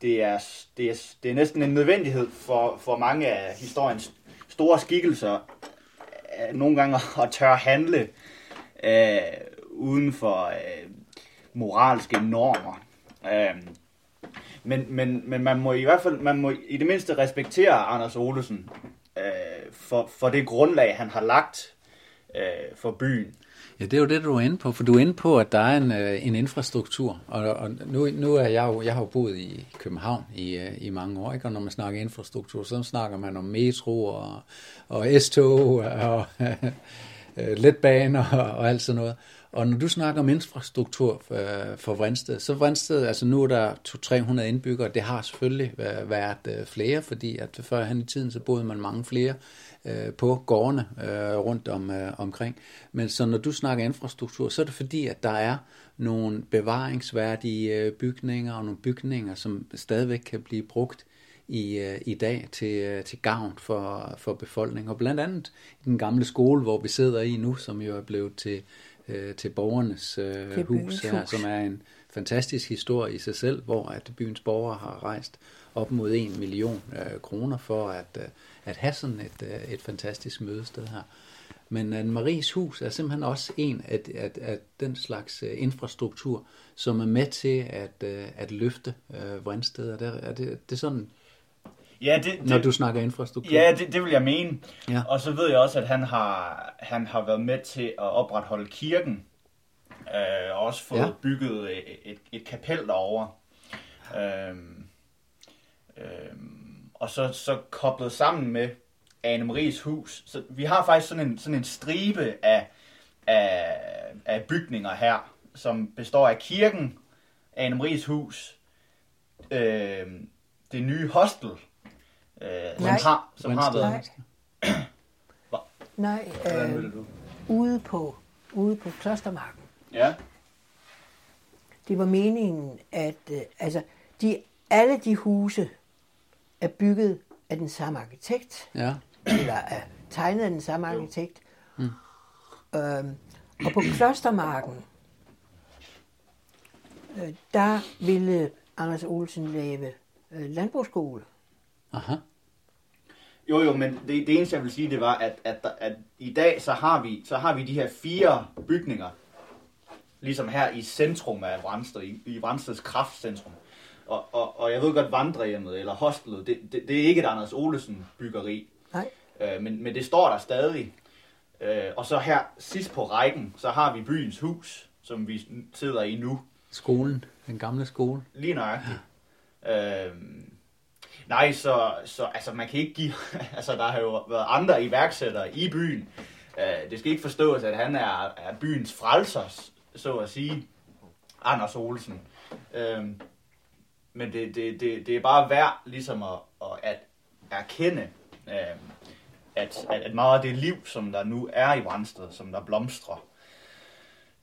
det, er, det, er, det er næsten en nødvendighed for, for mange af historiens store skikkelser, Øh, nogle gange at tør handle øh, uden for øh, moralske normer. Øh, men, men, men man må i hvert fald, man må i det mindste respektere Anders Olesen øh, for, for det grundlag, han har lagt øh, for byen. Ja, det er jo det, du er inde på, for du er inde på, at der er en, øh, en infrastruktur, og, og nu, nu er jeg jo, jeg har jo boet i København i, øh, i mange år, ikke? og når man snakker infrastruktur, så snakker man om metro og, og S-tog og øh, letbaner og, og alt sådan noget. Og når du snakker om infrastruktur øh, for, Vrindsted, så Vrindsted, altså nu er der 200-300 indbyggere, det har selvfølgelig øh, været øh, flere, fordi at førhen i tiden, så boede man mange flere på gårdene rundt om, omkring. Men så når du snakker infrastruktur, så er det fordi, at der er nogle bevaringsværdige bygninger og nogle bygninger, som stadigvæk kan blive brugt i, i dag til, til gavn for, for befolkningen. Og blandt andet i den gamle skole, hvor vi sidder i nu, som jo er blevet til, øh, til borgernes øh, Til hus her, hus. som er en fantastisk historie i sig selv, hvor at byens borgere har rejst op mod en million øh, kroner for at, øh, at have sådan et, øh, et fantastisk mødested her. Men Anne Maries hus er simpelthen også en af, af, af den slags øh, infrastruktur, som er med til at, øh, at løfte øh, Vrinsted. Er det, er det, det er sådan, Ja, det, det, når du snakker infrastruktur? Ja, det, det vil jeg mene. Ja. Og så ved jeg også, at han har, han har været med til at opretholde kirken. Øh, og også fået Ja. bygget et, et, et kapel derovre. Øhm, øhm, og så, så koblet sammen med Anne Maries hus. Så vi har faktisk sådan en, sådan en stribe af, af, af bygninger her, som består af kirken, Anne Maries hus, øh, det nye hostel, øh, som har, som har været... Nej. Nej, øh, ude på, ude på Klostermarken. Ja. Det var meningen, at øh, altså, de, alle de huse er bygget af den samme arkitekt, Ja, eller er tegnet af den samme arkitekt. Mm. Øhm, og på Klostermarken, øh, der ville Anders Olsen lave øh, landbrugsskole. aha. Jo, jo, men det, det eneste, jeg vil sige, det var, at, at, der- at i dag, så har, vi, så har vi de her fire bygninger, ligesom her i centrum af Vransted, i, i Vrandsteds kraftcentrum. Og, og, og jeg ved godt, vandrehjemmet eller hostelet, det, det, det er ikke et Anders Olesen byggeri, Nej, øh, men, men det står der stadig. Øh, og så her sidst på rækken, så har vi byens hus, som vi sidder i nu, Skolen, den gamle skole. Lige nøjagtigt. Ja. Øhm, nej, så, så altså, man kan ikke give... altså, der har jo været andre iværksættere i byen. Øh, det skal ikke forstås, at han er, er byens frelser, så at sige. Anders Olsen. Øhm, men det, det, det, det er bare værd ligesom at, at, at erkende, øhm, at, at, at meget af det liv, som der nu er i Brandsted, som der blomstrer,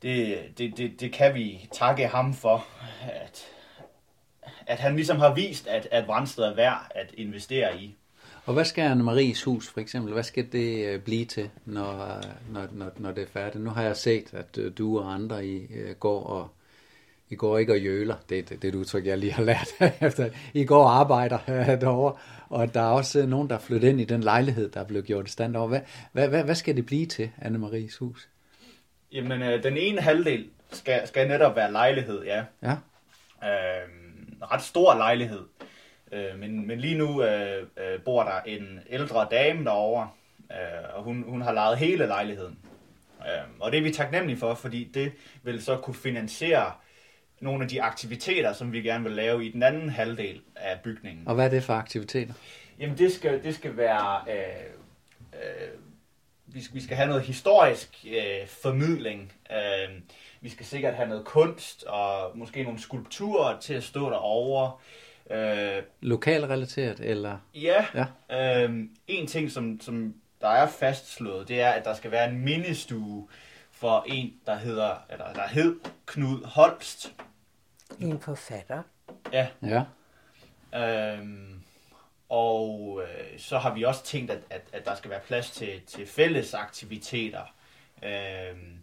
det, det, det, det kan vi takke ham for, at, at han ligesom har vist, at, at Brandsted er værd at investere i. Og hvad skal Anne Maries hus for eksempel, hvad skal det øh, blive til, når, når, når, når det er færdigt? Nu har jeg set, at øh, du og andre I øh, går og I går ikke og jøler, det er det, det et udtryk, jeg lige har lært efter. I går arbejder derovre, og der er også nogen, der er flyttet ind i den lejlighed, der er blevet gjort i stand over. Hvad, hvad, hvad, hvad skal det blive til, Anne Maries hus? Jamen, øh, den ene halvdel skal, skal netop være lejlighed, ja. Ja, Øh, en ret stor lejlighed. Øh, men, men lige nu øh, øh, bor der en ældre dame derovre, øh, og hun, hun har lejet hele lejligheden. Øh, og det er vi taknemmelige for, fordi det vil så kunne finansiere nogle af de aktiviteter, som vi gerne vil lave i den anden halvdel af bygningen. og hvad er det for aktiviteter? Jamen det skal, det skal være, øh, øh, vi, skal, vi skal have noget historisk øh, formidling. Øh, vi skal sikkert have noget kunst og måske nogle skulpturer til at stå derovre. Øh, Lokalrelateret, eller? ja, Ja. øh, en ting som, som der er fastslået, det er, at der skal være en mindestue for en, der hedder, eller der hed Knud Holst. en forfatter. Ja, Ja, Øhm, og øh, så har vi også tænkt, at, at, at der skal være plads til, til fælles aktiviteter. Øhm,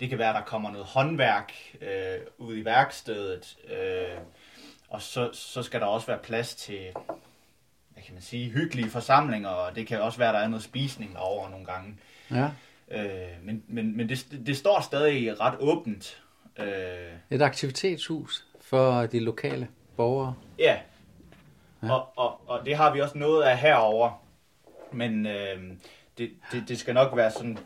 det kan være, der kommer noget håndværk øh, ud i værkstedet. Øh, og så, så skal der også være plads til, hvad kan man sige, hyggelige forsamlinger. Og det kan også være, der er noget spisning derovre nogle gange. ja. Øh, men men, men det, det står stadig ret åbent. Øh, Et aktivitetshus for de lokale borgere. Ja. Ja. ja. Og, og, og det har vi også noget af herover. Men øh, det, det, det skal nok være sådan,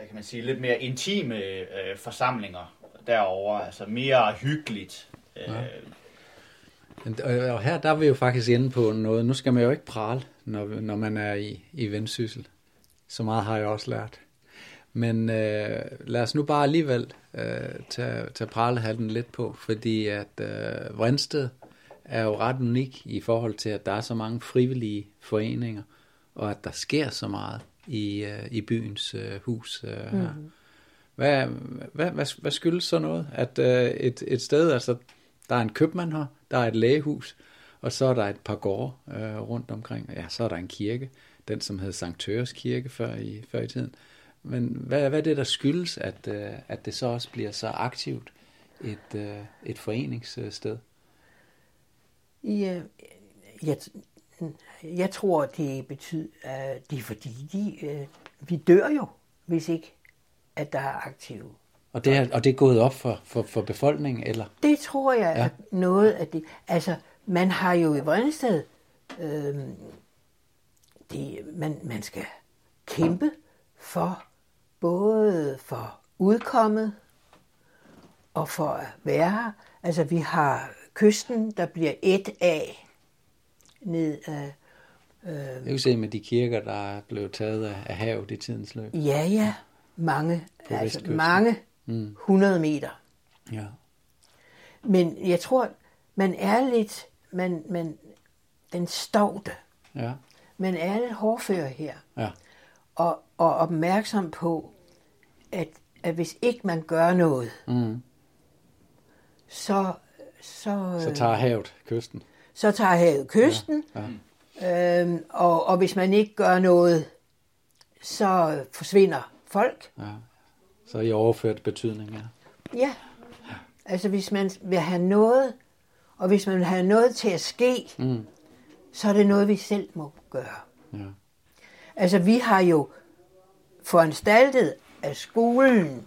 hvad kan man sige, lidt mere intime øh, forsamlinger derover, altså mere hyggeligt. Øh, Ja. Og her der er vi jo faktisk inde på noget. Nu skal man jo ikke prale, når, når man er i, i vendsyssel. Så meget har jeg også lært. Men øh, lad os nu bare alligevel øh, tage, tage pralehalten lidt på, fordi at øh, Vrindsted er jo ret unik i forhold til, at der er så mange frivillige foreninger, og at der sker så meget i, øh, i byens øh, hus øh, her. Mm. Hvad, hvad, hvad, hvad skyldes så noget? At øh, et, et sted, altså der er en købmand her, der er et lægehus, og så er der et par gårde øh, rundt omkring. Ja, så er der en kirke, den som hed Sankt Tøres Kirke før i, før i tiden. Men hvad, hvad er det, der skyldes, at, øh, at det så også bliver så aktivt et, øh, et foreningssted? Ja, jeg, jeg tror, det betyder, at det er fordi, de, øh, vi dør jo, hvis ikke, at der er aktive. Og det er, og det er gået op for, for, for befolkningen, eller? Det tror jeg Ja. er noget af det. Altså, man har jo i Vrensted, øh, det, man, man skal kæmpe for både for udkommet og for at være her. Altså, vi har kysten, der bliver et af ned af, Jeg kan se med de kirker, der er blevet taget af, havet i tidens løb. ja, ja, mange, På altså vestkysten. mange mm. 100 meter. Ja. Men jeg tror, man er lidt, man, man, den stovte, Ja. man er lidt hårdfør her, Ja. og, og opmærksom på, at, at hvis ikke man gør noget, Mm. så, så, Så tager havet kysten. så tager havet kysten, ja. Øhm, og, og hvis man ikke gør noget, så forsvinder folk. Ja. Så i overført betydning, ja. Ja, altså hvis man vil have noget, og hvis man vil have noget til at ske, Mm. så er det noget, vi selv må gøre. Ja. Altså, vi har jo foranstaltet, at skolen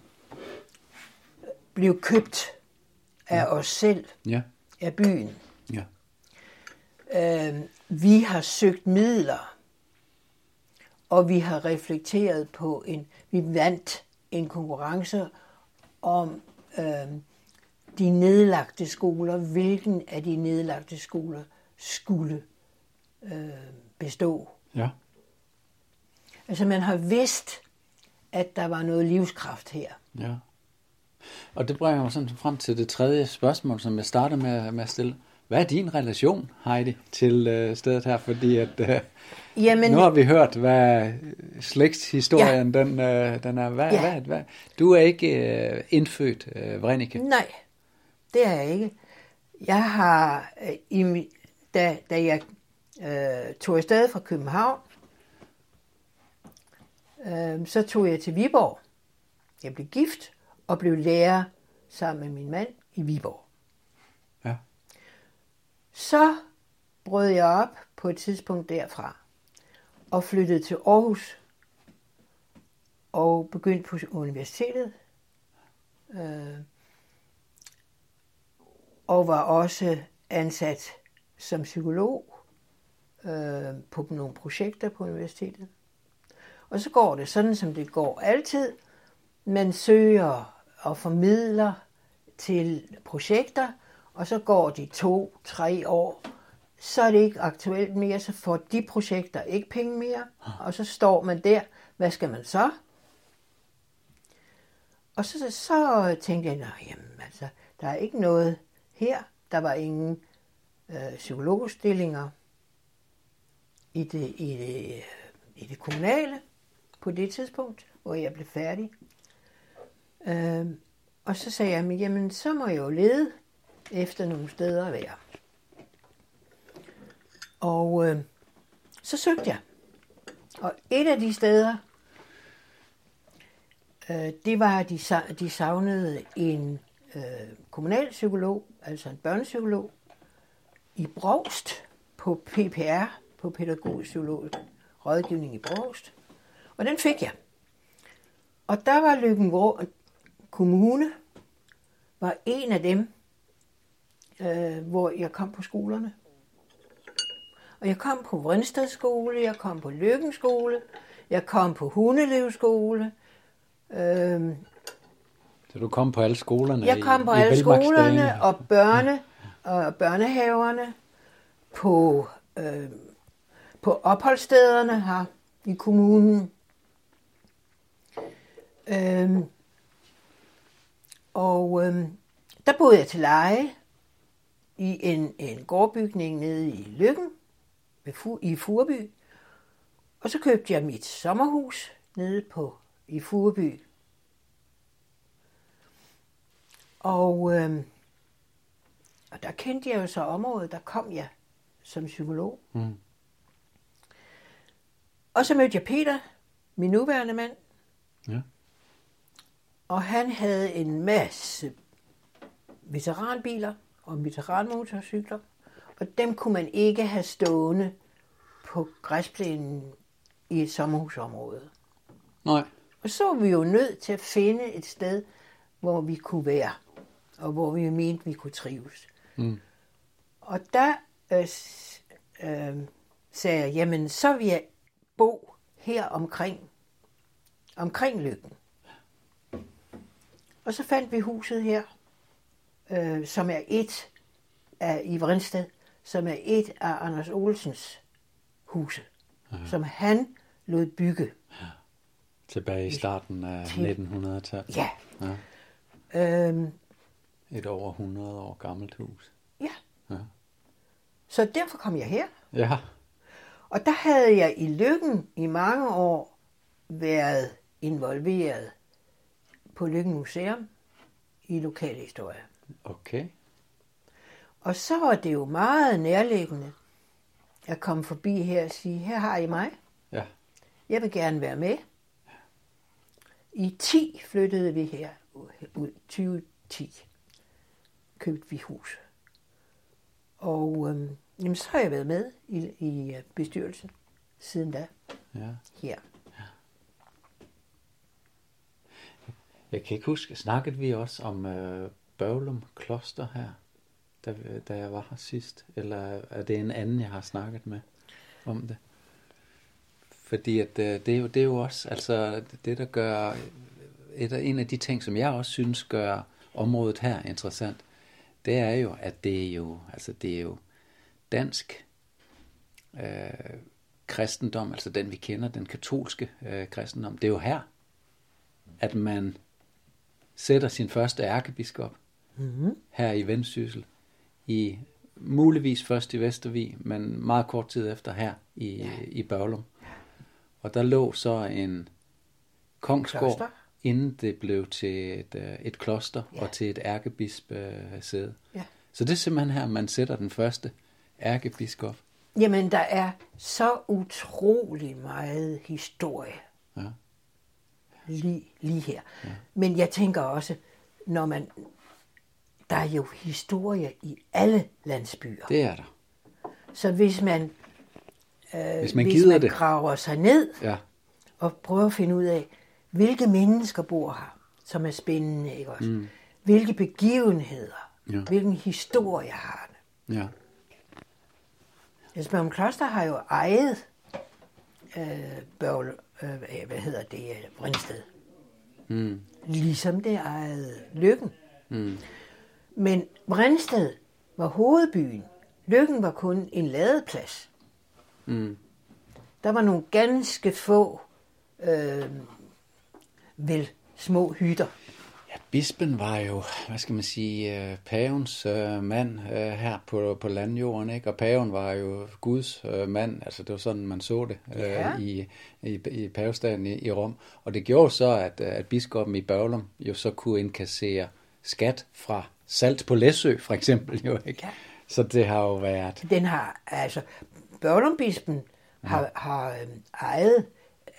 blev købt af os selv, Ja. af byen. Ja. Øh, vi har søgt midler, og vi har reflekteret på en, vi vandt en konkurrence om øh, de nedlagte skoler, hvilken af de nedlagte skoler skulle øh, bestå. Ja. Altså man har vidst, at der var noget livskraft her. Ja. Og det bringer mig sådan frem til det tredje spørgsmål, som jeg starter med, med at stille. Hvad er din relation, Heidi, til øh, stedet her? Fordi at, øh, Jamen, nu har vi hørt, hvad slægtshistorien den, øh, den er. Hvad, Ja. hvad, hvad? Du er ikke øh, indfødt øh, Vrennike. Nej, det er jeg ikke. Jeg har, øh, i, da, da jeg øh, tog afsted fra København, øh, så tog jeg til Viborg. Jeg blev gift og blev lærer sammen med min mand i Viborg. Så brød jeg op på et tidspunkt derfra og flyttede til Aarhus og begyndte på universitetet. Øh, og var også ansat som psykolog øh, på nogle projekter på universitetet. Og så går det sådan, som det går altid. Man søger og formidler til projekter, og så går de to, tre år. Så er det ikke aktuelt mere, så får de projekter ikke penge mere, og så står man der. Hvad skal man så? Og så, så tænkte jeg, nej, jamen, altså, der er ikke noget her. Der var ingen øh, psykologstillinger i det, i, det, i det kommunale på det tidspunkt, hvor jeg blev færdig. Øh, og så sagde jeg, men jamen, så må jeg jo lede efter nogle steder at være. Og øh, så søgte jeg. Og et af de steder, øh, det var, at de, de savnede en øh, kommunalpsykolog, altså en børnepsykolog, i Brogst på PPR, på Pædagogisk Psykologisk Rådgivning i Brogst. Og den fik jeg. Og der var Løkken Kommune, var en af dem, øh, hvor jeg kom på skolerne. Og jeg kom på Vrinsted skole, jeg kom på Lykken skole, jeg kom på Hundelev skole, øh, Så du kom på alle skolerne jeg kom i, på i alle Velmarksdagene. skolerne og børne og børnehaverne, på, øh, på opholdsstederne her i kommunen. Øhm, og øhm, der boede jeg til leje i en, en gårdbygning nede i Lykken ved i Furby. Og så købte jeg mit sommerhus nede på i Furby. Og, øhm, og der kendte jeg jo så området, der kom jeg som psykolog. Mm. Og så mødte jeg Peter, min nuværende mand, Ja. og han havde en masse veteranbiler og veteranmotorcykler, og dem kunne man ikke have stående på græsplænen i et sommerhusområde. Nej. Og så var vi jo nødt til at finde et sted, hvor vi kunne være, og hvor vi mente, vi kunne trives. Mm. Og der øh, øh, sagde jeg, jamen så vil jeg bo her omkring, omkring lykken. Og så fandt vi huset her, øh, som er et af, i Vrinsted, som er et af Anders Olsens huse, som han lod bygge. Tilbage i starten af Til- 1900-tallet. Ja. ja. Øhm, Et over 100 år gammelt hus. ja. Ja. Så derfor kom jeg her. Ja. Og der havde jeg i Lykken i mange år været involveret på Lykken Museum i lokalhistorie. Okay. Og så var det jo meget nærliggende at komme forbi her og sige, her har I mig. Ja. Jeg vil gerne være med. I 10 flyttede vi her ud. 2010 købte vi hus. Og øhm, jamen, så har jeg været med i, i øh, bestyrelsen siden da Ja. her. Jeg kan ikke huske, snakkede vi også om øh, Børglum Kloster her, da, da jeg var her sidst? Eller er det en anden, jeg har snakket med om det? Fordi at, øh, det, er jo, det er jo også, altså det der gør, et en af de ting, som jeg også synes gør området her interessant, det er jo, at det er jo, altså det er jo dansk øh, kristendom, altså den vi kender, den katolske øh, kristendom, det er jo her, at man sætter sin første ærkebiskop Mm-hmm. her i Vendsyssel, i muligvis først i Vestervig, men meget kort tid efter her i, ja. i Børlum. Og der lå så en kongsgård, Kloster. inden det blev til et, øh, et kloster ja. og til et ærkebispesæde. Ja. Så det er simpelthen her, man sætter den første ærkebiskop. Jamen, der er så utrolig meget historie Ja. lige, lige her. Ja. Men jeg tænker også, når man... Der er jo historie i alle landsbyer. Det er der. Så hvis man, øh, Hvis man hvis man det. graver sig ned Ja. og prøver at finde ud af, hvilke mennesker bor her, som er spændende, ikke også? Mm. Hvilke begivenheder, Ja. hvilken historie har det? Ja. Esbjerg Kloster har jo ejet øh, Børl, øh, hvad hedder det, øh, Vrinsted. Mm. Ligesom det ejede Lykken. Mm. Men Vrinsted var hovedbyen. Lykken var kun en ladeplads. Mm. Der var nogle ganske få, øh, vel, små hytter. Ja, bispen var jo, hvad skal man sige, øh, pavens øh, mand øh, her på, på landjorden, ikke? Og paven var jo Guds øh, mand, altså det var sådan, man så det øh, Ja. i, i, i pavestaden i, i Rom. Og det gjorde så, at, øh, at biskoppen i Børlum jo så kunne inkassere skat fra salt på Læsø, for eksempel jo, ikke? Ja. Så det har jo været, Den har, altså, Børlumbispen har, har øh, ejet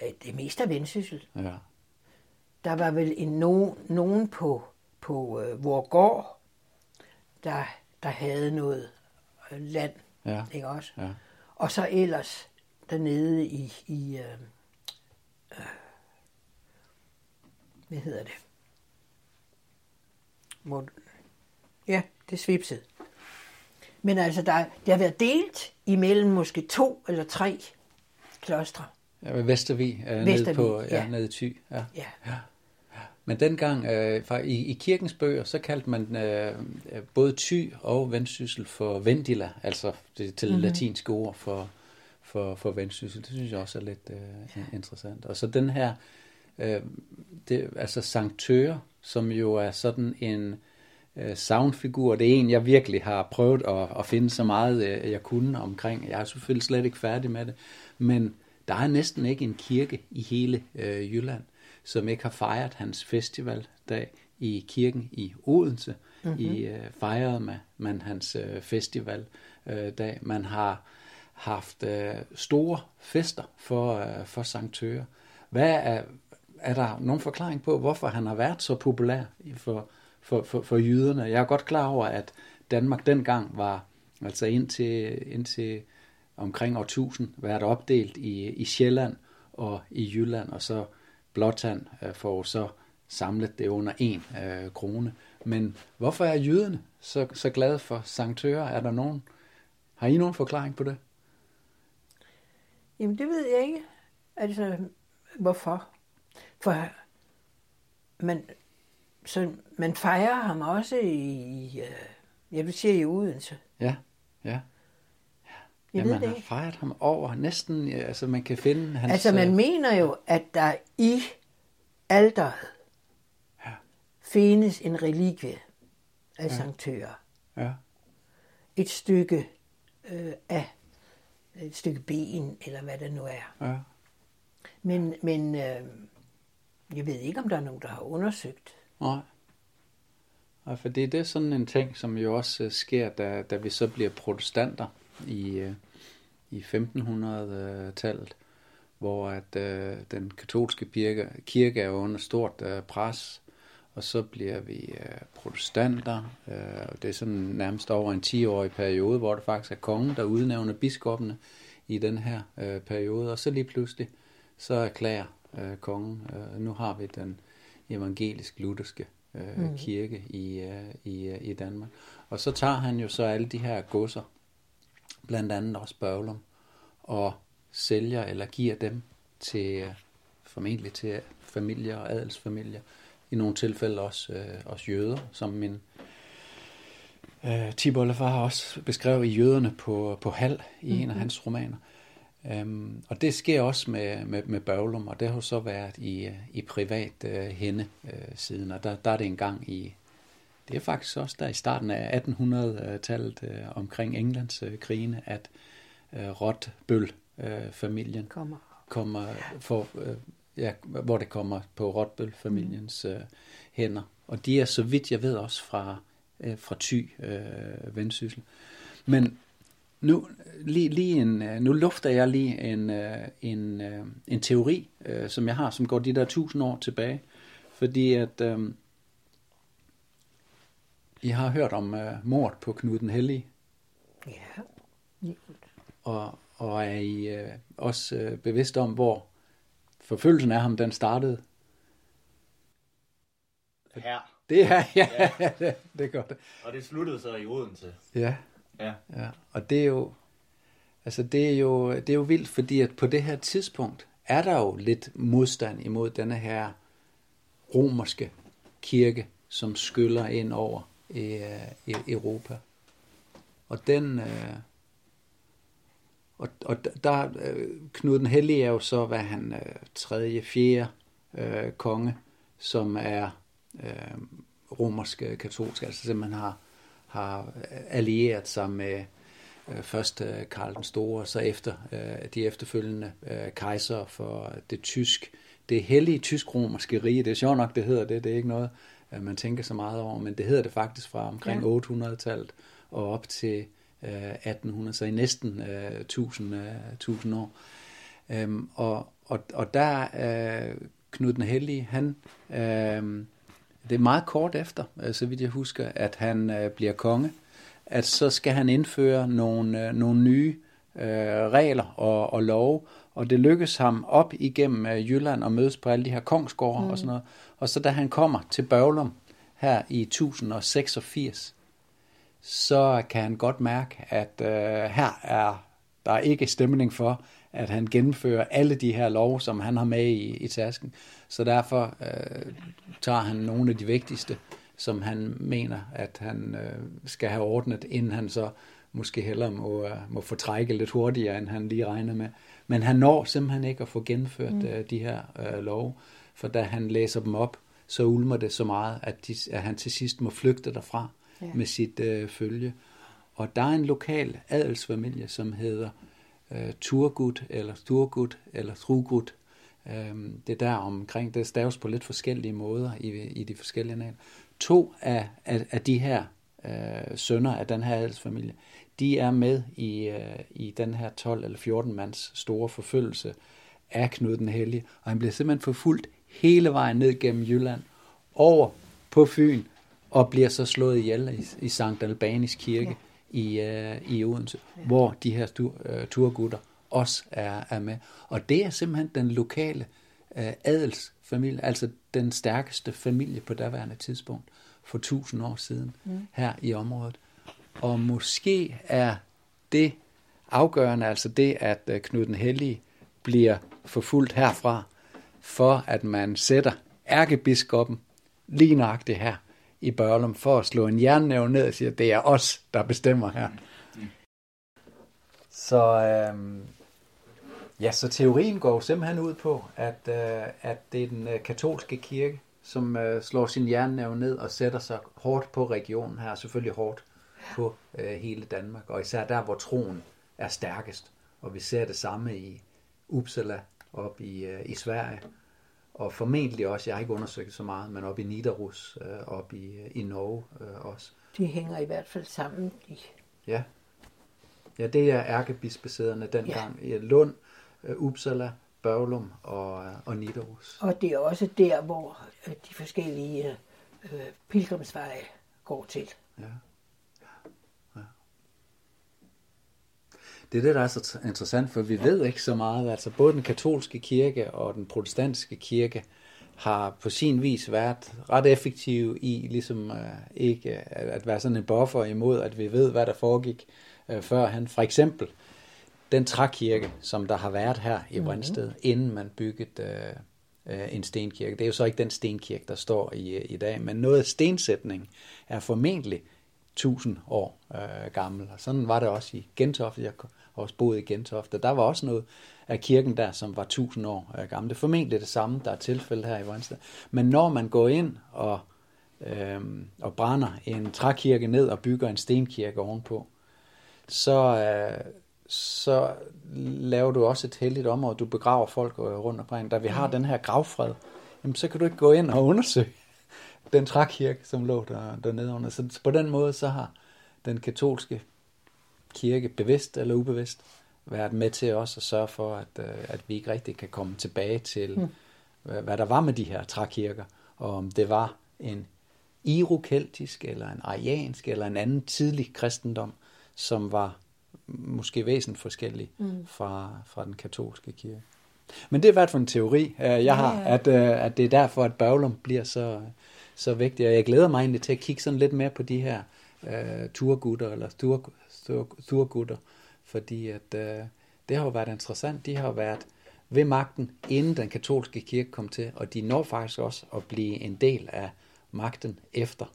øh, det meste af Vendsyssel. ja, Der var vel en no, nogen på, på øh, vor gård, der, der havde noget øh, land, ja, ikke også? ja, Og så ellers dernede i, i øh, øh, hvad hedder det? Hvor, ja, det svipset. Men altså, der, det har været delt imellem måske to eller tre klostre. ja ved Vestervig, øh, nede på, ja, ja. nede i Thy, ja. Ja. Men dengang, øh, fra- i, i kirkens bøger, så kaldte man øh, både Thy og Vendsyssel for Vendila, altså det til mm-hmm. latinske ord for, for, for Vendsyssel. Det synes jeg også er lidt øh, ja. interessant. Og så den her, øh, det, altså Sanktør, som jo er sådan en øh, soundfigur. Det er en, jeg virkelig har prøvet at, at finde så meget, øh, jeg kunne omkring. Jeg er selvfølgelig slet ikke færdig med det, men der er næsten ikke en kirke i hele øh, Jylland, som ikke har fejret hans festivaldag i kirken i Odense. Mm-hmm. I øh, fejrede man, man hans øh, festivaldag. Øh, man har haft øh, store fester for, øh, for Sanktør. Hvad er, er der nogen forklaring på, hvorfor han har været så populær for, for, for, for jyderne? Jeg er godt klar over, at Danmark dengang var, altså indtil, indtil omkring år 1000, været opdelt i, i Sjælland og i Jylland, og så Blåtand øh, får så samlet det under en øh, krone. Men hvorfor er jyderne så, så glade for sanktører? Er der nogen? Har I nogen forklaring på det? Jamen, det ved jeg ikke. Altså, hvorfor? For man, så man fejrer ham også i, øh, jeg vil sige i Odense. Ja, ja. Jeg ja, man det har fejret ham over næsten, altså man kan finde hans... Altså, man øh, mener jo, at der i alderet Ja. findes en relikvie af ja. Sanktør. Ja, Et stykke øh, af et stykke ben, eller hvad det nu er. ja. Men, men øh, jeg ved ikke, om der er nogen, der har undersøgt. Nej. Og for det, det er sådan en ting, som jo også øh, sker, da, da vi så bliver protestanter i, øh, i 1500-tallet, hvor at øh, den katolske kirke, kirke er under stort øh, pres, og så bliver vi øh, protestanter. Øh, og det er sådan nærmest over en 10-årig periode, hvor det faktisk er kongen, der udnævner biskoppene i den her øh, periode. Og så lige pludselig, så erklærer øh, kongen, øh, nu har vi den evangelisk-lutherske øh, mm. kirke i, øh, i, øh, i Danmark. Og så tager han jo så alle de her godser, blandt andet også Børglum, og sælger eller giver dem til øh, formentlig til familier og adelsfamilier. I nogle tilfælde også, øh, også jøder, som min øh, har også beskrevet i Jøderne på, på Hal i mm-hmm. en af hans romaner. Um, og det sker også med, med, med Børglum, og det har jo så været i, øh, i privat uh, hende uh, siden, og der, der er det engang i, det er faktisk også der i starten af 1800-tallet uh, omkring Englands uh, krigene, at uh, Rotbøl-familien Kommer. kommer for, øh, ja, hvor det kommer på Rotbøl-familiens øh, hænder. Og de er, så vidt jeg ved, også fra, øh, fra Thy, øh, Vendsyssel. Men nu, lige, lige en, øh, nu lufter jeg lige en, øh, en, øh, en teori, som jeg har, som går de der tusind år tilbage. Fordi at øh, I har hørt om øh, mord på Knud den Hellige. Ja. Og, og er I øh, også øh, bevidst om, hvor forfølgelsen af ham, den startede? Her. Det er, ja, ja. det, det er godt. Og det sluttede så i Odense. Ja, Ja. ja. Og det er jo, altså det er jo, det er jo vildt, fordi at på det her tidspunkt er der jo lidt modstand imod denne her romerske kirke, som skyller ind over i, i Europa. Og den, øh, og, og der, øh, Knud den Hellige er jo så, hvad han, øh, tredje, fjerde øh, konge, som er øh, romersk katolsk, altså simpelthen har, har allieret sig med øh, først øh, Karl den Store, og så efter øh, de efterfølgende øh, kejser for det tysk, det hellige tysk-romerske rige. Det er sjovt nok, det hedder det. Det er ikke noget, øh, man tænker så meget over, men det hedder det faktisk fra omkring Ja. ja. 800-tallet og op til øh, 1800, så i næsten øh, 1000, øh, 1000 år. Øhm, og, og, og der øh, Knud den Hellige, han, øh, det er meget kort efter, øh, så vidt jeg husker, at han øh, bliver konge, at så skal han indføre nogle, øh, nogle nye regler og, og love, og det lykkes ham op igennem Jylland og mødes på alle de her kongsgårde mm. og sådan noget. Og så da han kommer til Børglum her i 1086, så kan han godt mærke, at øh, her er der er ikke stemning for, at han gennemfører alle de her love, som han har med i, i tasken. Så derfor øh, tager han nogle af de vigtigste, som han mener, at han øh, skal have ordnet, inden han så måske hellere må, øh, må fortrække lidt hurtigere, end han lige regner med. Men han når simpelthen ikke at få gennemført mm. øh, de her øh, love. For da han læser dem op, så ulmer det så meget, at, de, at han til sidst må flygte derfra ja. med sit øh, følge. Og der er en lokal adelsfamilie, som hedder øh, Turgut, eller Sturgut, eller Trugut. Øhm, det er der omkring, det staves på lidt forskellige måder i, i de forskellige navne. To af, af, af de her øh, sønner af den her adelsfamilie, de er med i, øh, i den her 12 eller 14 mands store forfølgelse af Knud den Hellige, og han bliver simpelthen forfulgt hele vejen ned gennem Jylland, over på Fyn, og bliver så slået ihjel i, i Sankt Albanis kirke ja. i, øh, i Odense, ja. hvor de her stu, øh, turgutter også er, er med. Og det er simpelthen den lokale øh, adelsfamilie, altså den stærkeste familie på daværende tidspunkt for tusind år siden mm. her i området. Og måske er det afgørende, altså det, at øh, Knud den Hellige bliver forfulgt herfra, for at man sætter ærkebiskoppen lige nøjagtigt her i Børlum, for at slå en jernnæve ned og sige, at det er os, der bestemmer her. Så, øhm, ja, så teorien går simpelthen ud på, at, øh, at det er den øh, katolske kirke, som øh, slår sin jernnæve ned og sætter sig hårdt på regionen her, selvfølgelig hårdt på øh, hele Danmark, og især der, hvor troen er stærkest. Og vi ser det samme i Uppsala op i, øh, i Sverige, og formentlig også, jeg har ikke undersøgt så meget, men op i Nidarus, øh, op i, øh, i Norge øh, også. De hænger i hvert fald sammen. De. Ja. Ja, det er ærkebispesæderne dengang ja. i Lund, øh, Uppsala, Børlum og, øh, og Nidarus. Og det er også der, hvor øh, de forskellige øh, pilgrimsveje går til. Ja. ja. Det er det, der er så interessant, for vi ved ikke så meget. Altså både den katolske kirke og den protestantiske kirke har på sin vis været ret effektive i ligesom øh, ikke at være sådan en buffer imod, at vi ved, hvad der foregik øh, før han. For eksempel den trækirke, som der har været her i Brindsted, mm-hmm. inden man byggede øh, øh, en stenkirke. Det er jo så ikke den stenkirke, der står i, i dag, men noget af stensætning er formentlig 1000 år øh, gammel. Og sådan var det også i Gentofte. Jeg har også boet i Gentofte. Der var også noget af kirken der, som var 1000 år øh, gammel. Det er formentlig det samme, der er tilfældet her i Brindsted. Men når man går ind og, øh, og brænder en trækirke ned og bygger en stenkirke ovenpå, så, øh, så laver du også et heldigt område. Du begraver folk øh, rundt omkring. Da vi har den her gravfred, jamen, så kan du ikke gå ind og undersøge den trækirke, som lå der, dernede under. Så på den måde, så har den katolske kirke, bevidst eller ubevidst, været med til også at sørge for, at, øh, at vi ikke rigtig kan komme tilbage til, mm. hvad, hvad der var med de her trækirker, og om det var en irokeltisk, eller en ariansk, eller en anden tidlig kristendom, som var måske væsentligt forskellig mm. fra, fra den katolske kirke. Men det er i hvert fald en teori, øh, jeg har, at, øh, at det er derfor, at Bavlum bliver så, så vigtig. Og jeg glæder mig egentlig til at kigge sådan lidt mere på de her uh, turgutter, eller tur, tur, turgutter, fordi at, uh, det har jo været interessant. De har været ved magten, inden den katolske kirke kom til, og de når faktisk også at blive en del af magten efter.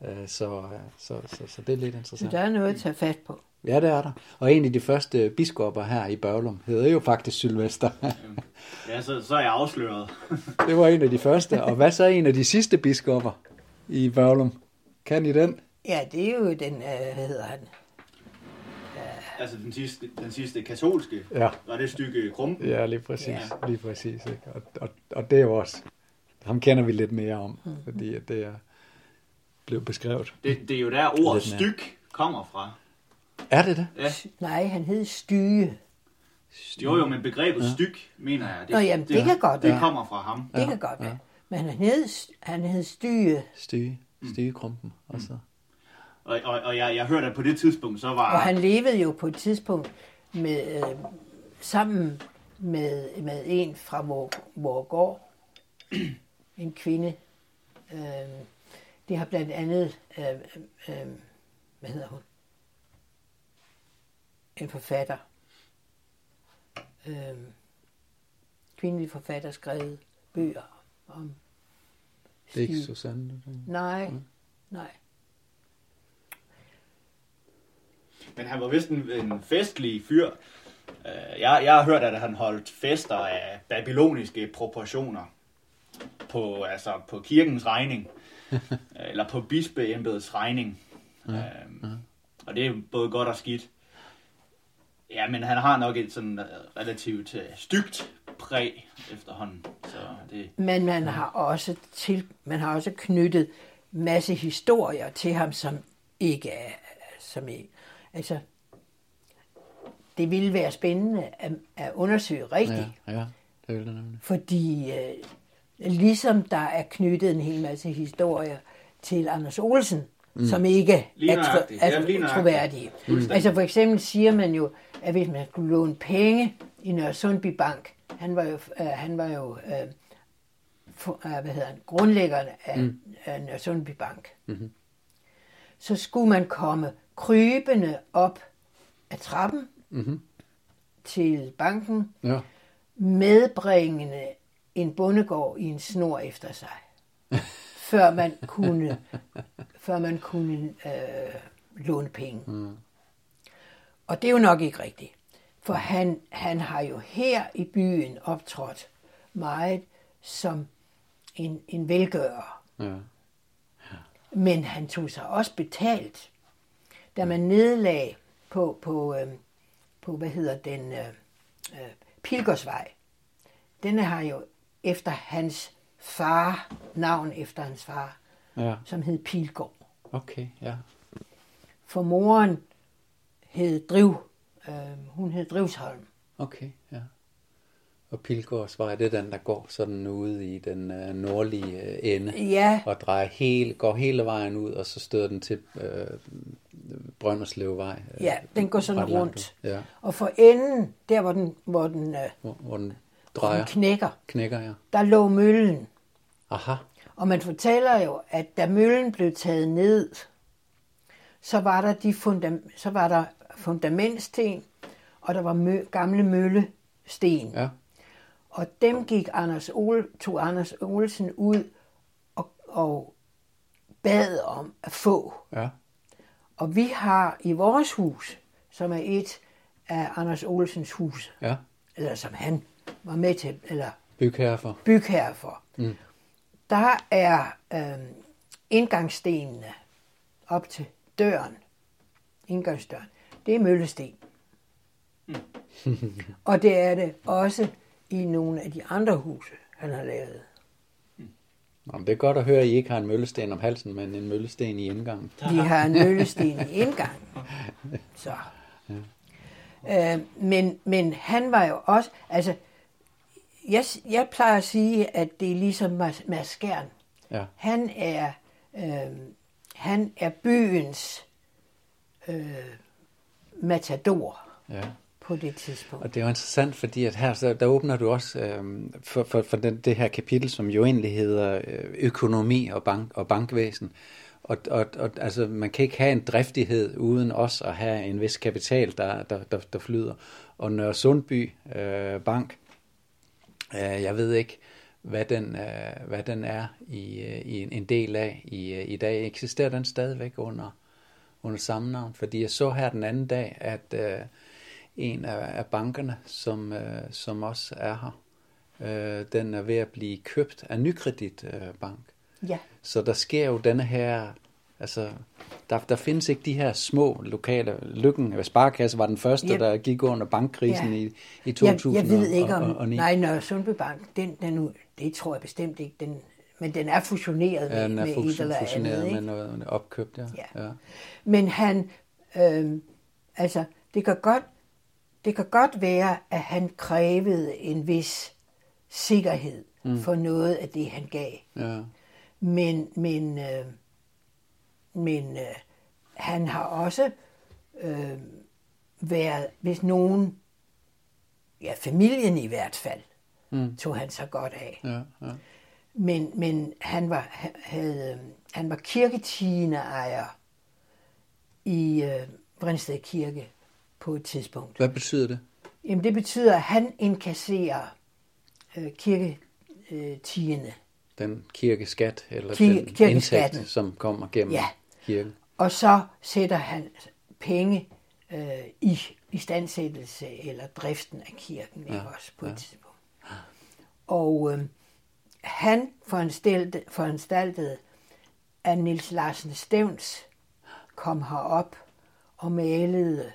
Uh, så, så, så, så det er lidt interessant. Der er noget at tage fat på. Ja, det er der. Og en af de første biskopper her i Børlum hedder jo faktisk Sylvester. ja, så, så er jeg afsløret. det var en af de første. Og hvad så er en af de sidste biskopper i Børlum? Kan I den? Ja, det er jo den, øh, hvad hedder han? Altså den sidste, den sidste katolske, Ja. var det stykke krum. Ja, lige præcis. Ja. Lige præcis ikke? Og, og, og det er jo også, ham kender vi lidt mere om, fordi at det er blevet beskrevet. Det, det er jo der ordet styk kommer fra. Er det det? Ja. Nej, han hed Styge. Jo, jo, men begrebet ja. styk, mener jeg. Det, Nå, jamen, det kan godt Det være. kommer fra ham. Det kan godt være. Men han hed, han hed Styge, Styge. Stygekrumpen. Og så. Og, og, og jeg, jeg hørte, at på det tidspunkt, så var... og han levede jo på et tidspunkt med, øh, sammen med, med en fra vor, vor gård, en kvinde. Øh, det har blandt andet, øh, øh, hvad hedder hun? En forfatter. Øh, kvindelig forfatter skrevet bøger om Det er ikke. Susanne. Nej, nej. Men han var vist en, en festlig fyr. Øh, Jeg, jeg har hørt, at han holdt fester af babyloniske proportioner. på, altså på kirkens regning, eller på bispeembedets regning. Ja. Øhm, og det er både godt og skidt. Ja, men han har nok et sådan øh, relativt øh, stygt præg efterhånden. Så det, Men man har også til, man har også knyttet masse historier til ham, som ikke er, som ikke, altså, det ville være spændende at, at undersøge rigtigt, Ja, ja, det vil det nemlig. fordi øh, ligesom der er knyttet en hel masse historier til Anders Olsen, mm. som ikke er, tro, er Jamen, troværdige. Fuldstændig. Altså for eksempel siger man jo, at hvis man skulle låne penge i Nørre Sundby Bank, han var jo, øh, han var jo øh, for, øh, hvad hedder han, grundlæggeren af, mm. af Nørre Sundby Bank, mm-hmm. så skulle man komme krybende op ad trappen mm-hmm. til banken, Ja. medbringende en bondegård i en snor efter sig, før man kunne, før man kunne øh, låne penge. Mm. Og det er jo nok ikke rigtigt, for han, han har jo her i byen optrådt meget som en, en velgører. Ja. Men han tog sig også betalt, da man nedlag på, på, øh, på hvad hedder den, øh, øh, Pilgårdsvej. Denne har jo efter hans far, navn efter hans far, Ja, som hed Pilgård. okay, ja. For moren hed Driv, øh, hun hed Drivsholm. Okay, ja. Og Pilgårdsvej, det er den, der går sådan ude i den øh, nordlige øh, ende. Ja, Og drejer hele, går hele vejen ud, og så støder den til øh, Brønderslevvej. Øh, ja, den går sådan langt rundt. ud. Ja, Og for enden, der hvor den, hvor den, øh, hvor, hvor den drejer, den knækker, knækker, ja. der lå møllen. Aha, Og man fortæller jo, at da møllen blev taget ned, så var der, de fundam- så var der fundamentsten, og der var mø- gamle møllesten. ja. Og dem gik Anders Ole, tog Anders Olsen ud og, og bad om at få. Ja, Og vi har i vores hus, som er et af Anders Olsens huse, ja. eller som han var med til, eller Bygherre for. bygherre for, mm. der er øh, indgangsstenene op til døren, indgangsdøren, det er møllesten. og det er det også i nogle af de andre huse, han har lavet. Nå, men det er godt at høre, at I ikke har en møllesten om halsen, men en møllesten i indgangen. Vi har en møllesten i indgangen. Så. Øh, men, men han var jo også, altså, jeg, jeg plejer at sige, at det er ligesom Mads, Skjern. Ja, Han er, øh, han er byens øh, matador ja. på det tidspunkt. Og det er jo interessant, fordi at her så, der åbner du også øhm, for, for, for den, det her kapitel, som jo egentlig hedder øh, økonomi og, bank, og bankvæsen. Og, og, og altså, man kan ikke have en driftighed uden også at have en vis kapital, der, der, der, der flyder. Og Nørre Sundby øh, Bank, øh, jeg ved ikke, hvad den, øh, hvad den er i, øh, i en, del af i, øh, i dag. Eksisterer den stadigvæk under, under samme navn? Fordi jeg så her den anden dag, at øh, en af, af bankerne, som, øh, som også er her, øh, den er ved at blive købt af Nykredit øh. Ja, Så der sker jo denne her, altså, der, der findes ikke de her små lokale, Lykken Sparkasse var den første, Yep. der gik under bankkrisen Ja. i, i jeg, 2000 jeg ved ikke om, og, og 9. nej, Nørre Sundby Bank, den, den, nu- det tror jeg bestemt ikke, den, men den er fusioneret med, Ja, den er med et eller fusioneret andet, med ikke? noget opkøbt, ja. Ja. ja. Men han, øh, altså, det kan godt, det kan godt være, at han krævede en vis sikkerhed mm. for noget af det, han gav. ja. Men, men, øh, men øh, han har også øh, været, hvis nogen, ja, familien i hvert fald, mm. tog han sig godt af. ja, ja. Men, men han var, ha- havde, han var kirketineejer i øh, Vrinsted Kirke på et tidspunkt. Hvad betyder det? Jamen det betyder, at han inkasserer øh, kirketiende. Den kirkeskat, eller Ki- den indtægt, som kommer gennem Ja. Kirken. Og så sætter han penge øh, i istandsættelse eller driften af kirken ja, ikke også på et tidspunkt. Og øh, han foranstaltede, foranstaltede, at Nils Larsen Stevns kom herop og malede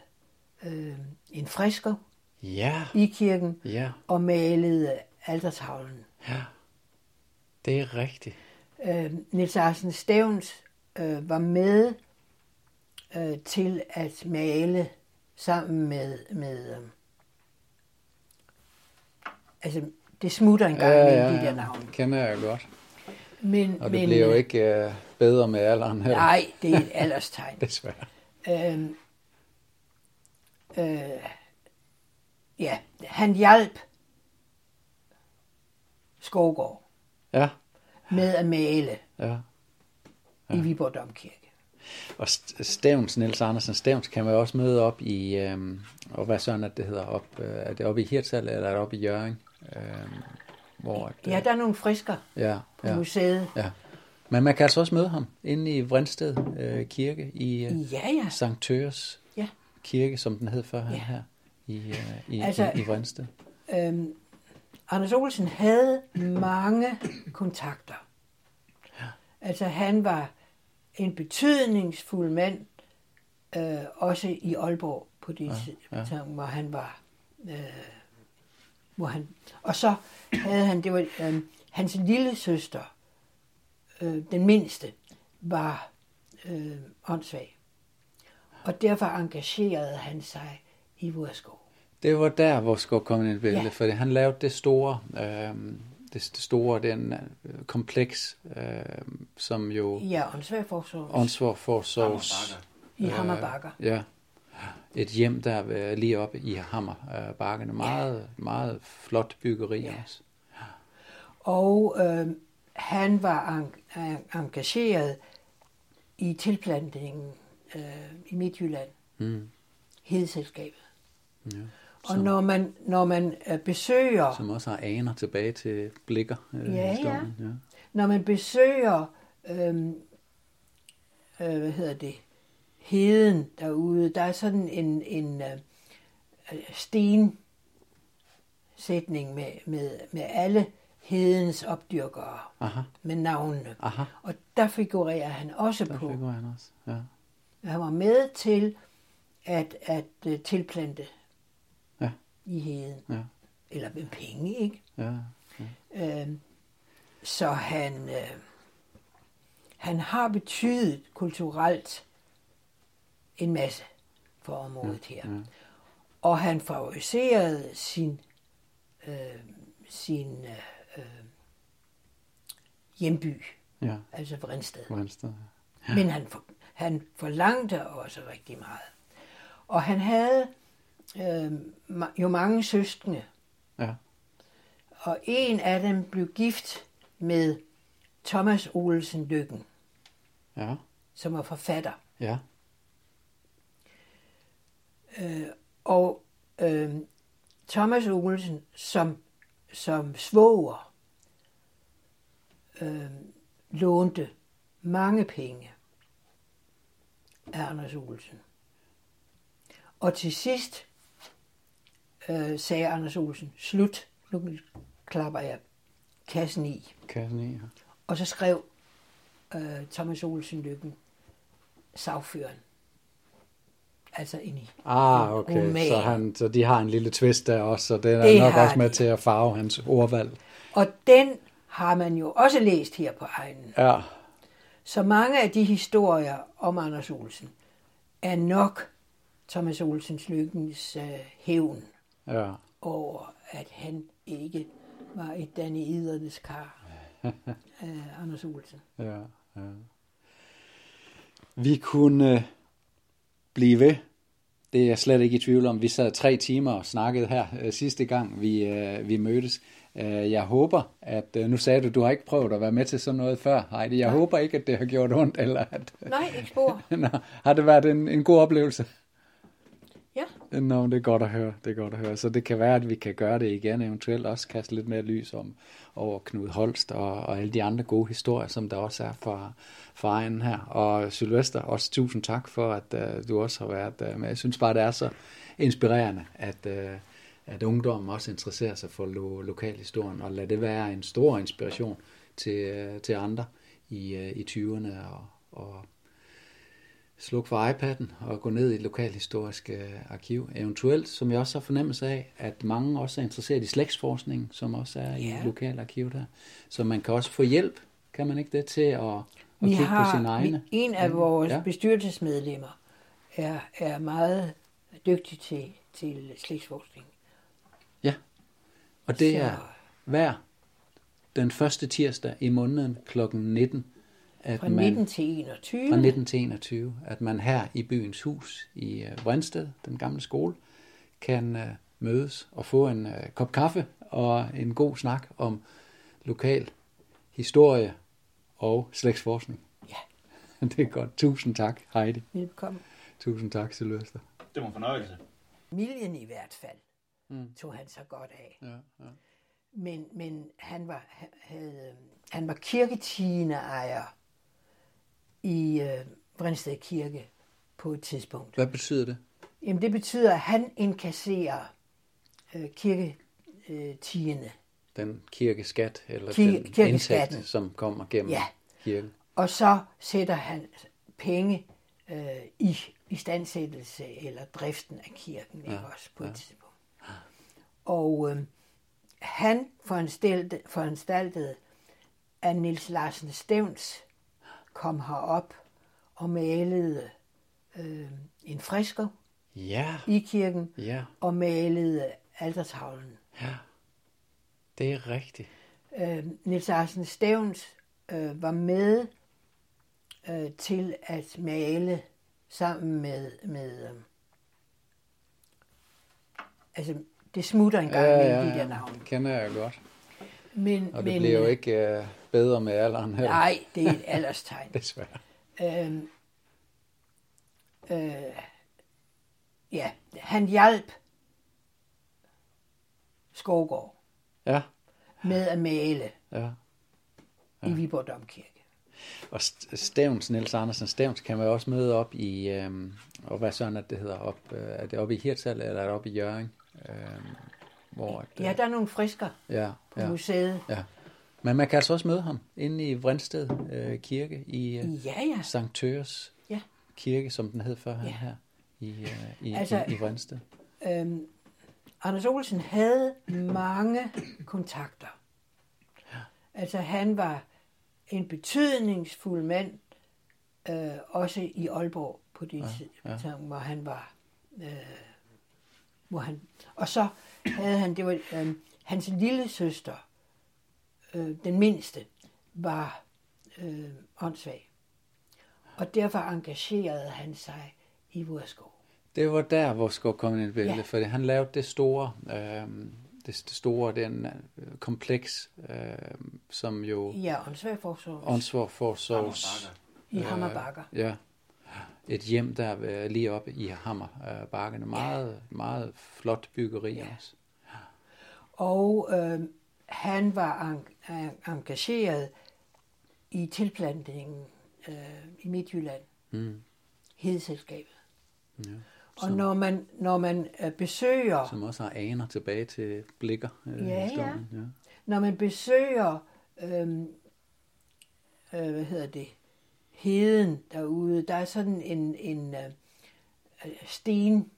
øh, en fresker Ja, i kirken ja, og malede altertavlen. ja. Det er rigtigt. Øh, Nils Larsen Stevns øh, var med øh, til at male sammen med, med øh, altså det smutter en gang ja, ja, de der navne. kender jeg godt. Men, Og det men, bliver jo øh, ikke uh, bedre med alderen heller. Nej, det er et alderstegn. Desværre. Øhm, øh, ja, han hjalp Skovgård Ja, med at male ja. Ja. i Viborg Domkirke. Og St- Stævns, Niels Andersen Stævns, kan man også møde op i, øhm, og hvad sådan at det hedder, op, øh, er det oppe i Hirtshals, eller er det oppe i Jørgen? Øhm, hvor at, øh, Ja, der er nogle frisker ja, på ja, museet. ja. Men man kan altså også møde ham inde i Vrinsted øh, Kirke, i øh, Ja, ja. Sankt Tøres ja. Kirke, som den hed før Ja. her i, øh, i, Altså- i, i Vrinsted. Øhm, Anders Olsen havde mange kontakter. Altså han var en betydningsfuld mand, øh, også i Aalborg på det ja, ja. hvor han var. Øh, hvor han, og så havde han, det var øh, hans lille søster, øh, den mindste, var øh, åndssvag. Og derfor engagerede han sig i Vurskov. Det var der, hvor Skov kom ind i billedet, Ja. fordi han lavede det store, øh, det, det store, den øh, kompleks, øh, som jo Ja, åndssvag forsorg ansvar for så Hammerbakker. i. Ja. Et hjem der øh, lige oppe i Hammerbakkerne. Meget, meget flot byggeri Ja. også. Og øh, han var en, engageret i tilplantningen øh, i Midtjylland, Mm. Hedeselskabet. Ja. Og når man, når man øh, besøger, Som også har aner tilbage til blikker. Øh, Ja, historien. ja. når man besøger, øh, øh, hvad hedder det, heden derude, der er sådan en, en øh, stensætning med, med, med alle hedens opdyrkere, Aha, med navnene. aha. Og der figurerer han også Der på. fik han også. Ja. Han var med til at, at uh, tilplante. I heden. Ja. Eller med penge, ikke? Ja. Øhm, så han, øh, han har betydet kulturelt en masse for området her. ja. Og han favoriserede sin, øh, sin øh, øh, hjemby, Ja. altså Vrinsted. Vrinsted. Ja. Men han, for, han forlangte også rigtig meget. Og han havde øh, jo mange søskende, Ja. og en af dem blev gift med Thomas Olsen Lykken, Ja. som var forfatter. Ja. Og øh, Thomas Olsen som, som svoger øh, lånte mange penge af Anders Olsen. Og til sidst øh, sagde Anders Olsen, slut, nu klapper jeg kassen i. Kassen i. Ja. Og så skrev øh, Thomas Olsen Lykken sagføren. Altså ind i Ah, okay. roman. Så, han, så de har en lille twist der også, så den er Det nok også med de. til at farve hans ordvalg. Og den har man jo også læst her på egnen. Ja. Så mange af de historier om Anders Olsen er nok Thomas Olsens Lykkens øh, hævn Ja. over, at han ikke var et danidernes kar. øh, Anders Olsen. Ja, ja. Vi kunne øh, blive ved. Det er jeg slet ikke i tvivl om. Vi sad tre timer og snakkede her øh, sidste gang, vi, øh, vi mødtes. Øh, jeg håber, at øh, nu sagde du, du har ikke prøvet at være med til sådan noget før, Heidi. Jeg Nej. håber ikke, at det har gjort ondt, eller at, Nej, ikke spor. Nå, har det været en, en god oplevelse? Ja. Nå, det er godt at høre, det er godt at høre. Så det kan være, at vi kan gøre det igen, eventuelt også kaste lidt mere lys om over Knud Holst og, og alle de andre gode historier, som der også er fra, fra egen her. Og Sylvester, også tusind tak for, at uh, du også har været uh, med. Jeg synes bare, det er så inspirerende, at, uh, at ungdommen også interesserer sig for lo, lokalhistorien, og lad det være en stor inspiration til, uh, til andre i, uh, i 20'erne, og, og sluk for iPad'en og gå ned i et lokalhistorisk øh, arkiv. Eventuelt, som jeg også har fornemmelse af, at mange også er interesseret i slægtsforskning, som også er i Ja. et lokalarkiv der. Så man kan også få hjælp, kan man ikke det, til at, at Vi kigge har på sine egne? vi, en af vores ja. bestyrelsesmedlemmer er, er meget dygtig til, til slægtsforskning. Ja, og det Så- er hver den første tirsdag i måneden kl. 19, at Fra man, 19 til 21. fra 19 til 21, at man her i byens hus i uh, Vrinsted, den gamle skole, kan uh, mødes og få en uh, kop kaffe og en god snak om lokal historie og slægtsforskning. Ja. Det er godt. Tusind tak, Heidi. Velkommen. Tusind tak, Sylvester. Det var en fornøjelse. Familien i hvert fald Mm. tog han sig godt af. Ja, ja. Men, men han var, ha- havde, han var kirketigeneejer i øh, Vrinsted Kirke på et tidspunkt. Hvad betyder det? Jamen det betyder, at han inkasserer øh, kirketigene. Den kirkeskat, eller Ki- den indtægt, som kommer gennem Ja. kirken. Og så sætter han penge øh, i istandsættelse eller driften af kirken ja, ikke også på et tidspunkt. Og øh, han foranstaltede, foranstaltede, at Nils Larsen Stevns kom herop og malede øh, en fresker Ja, i kirken ja, og malede altertavlen. ja. Det er rigtigt. øh, Niels Larsen Stevns øh, var med øh, til at male sammen med, med øh, altså det smutter en gang ja, ja, ja. de der navne. Det kender jeg godt. Men, Og det men, bliver jo øh, ikke uh, bedre med alderen heller. Nej, det er et alderstegn. Desværre. øh, øh, ja, han hjalp Skovgård Ja, med at male ja. ja. i Viborg Domkirke. Og St- Stævns, Niels Andersen Stævns, kan man også møde op i, øhm, og hvad sådan at det hedder, op, øh, er det oppe i Hirtshal, eller er det oppe i Jørgen? Øhm, hvor, at, øh, Ja, der er nogle frisker ja, på ja, museet. ja. Men man kan altså også møde ham inde i Vrinsted øh, Kirke, i øh, Ja, ja. Sankt Tøres Ja. Kirke, som den hed før Ja. her, i, øh, i, Altså- i, i Vrinsted. Øhm, Anders Olsen havde mange kontakter. Altså han var en betydningsfuld mand, øh, også i Aalborg på det ja, ja. hvor han var. Øh, hvor han, og så havde han, det var øh, hans lille søster, øh, den mindste, var øh, åndssvag. Og derfor engagerede han sig i Vurskov. Det var der, hvor Skov kom ind i billedet, Ja. fordi han lavede det store, øh, det, det store, den øh, kompleks, øh, som jo Ja, åndssvagforsorg. ansvar for sovs. I Hammerbakker. Ja. Et hjem der øh, lige oppe i Hammerbakkerne. Meget, ja. meget flot byggeri ja. også. Og øh, han var en, en, engageret i tilplantningen øh, i Midtjylland. Mm. Hedeselskabet. Ja. Og når man, når man øh, besøger, Som også har aner tilbage til blikker. Øh, Ja, ja. historien. ja. når man besøger, øh, øh, hvad hedder det, heden derude, der er sådan en, en øh, øh, stensætning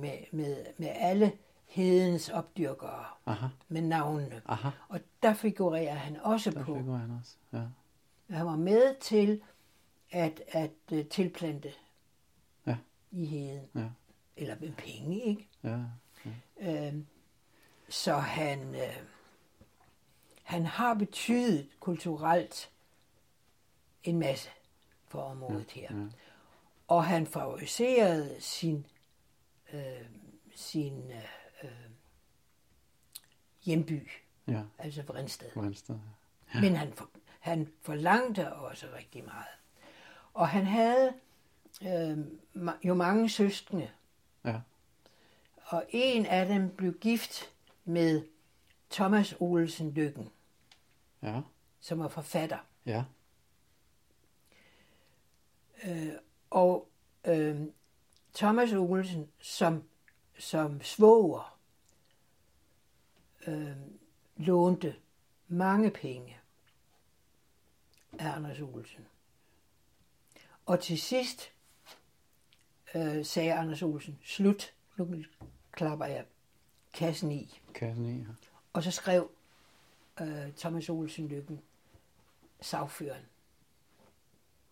med, med, med alle hedens opdyrkere Aha, med navnene. aha. Og der figurerer han også Der på. fik han også. Ja. Han var med til at, at uh, tilplante Ja. i heden. Ja. Eller med penge, ikke? Ja. Øhm, så han, øh, han har betydet kulturelt en masse for området her. ja. Og han favoriserede sin, øh, sin øh, hjemby, Ja. altså Vrinsted. Venstre. Ja. Men han, for, han forlangte også rigtig meget. Og han havde øh, jo mange søskende, Ja. og en af dem blev gift med Thomas Olsen Lykken, Ja. som var forfatter. Ja. Og øh, Thomas Olsen, som som svoger øh, lånte mange penge af Anders Olsen. Og til sidst øh, sagde Anders Olsen, slut, nu klapper jeg kassen i. Kassen i, ja. Og så skrev øh, Thomas Olsen Lykken sagføren.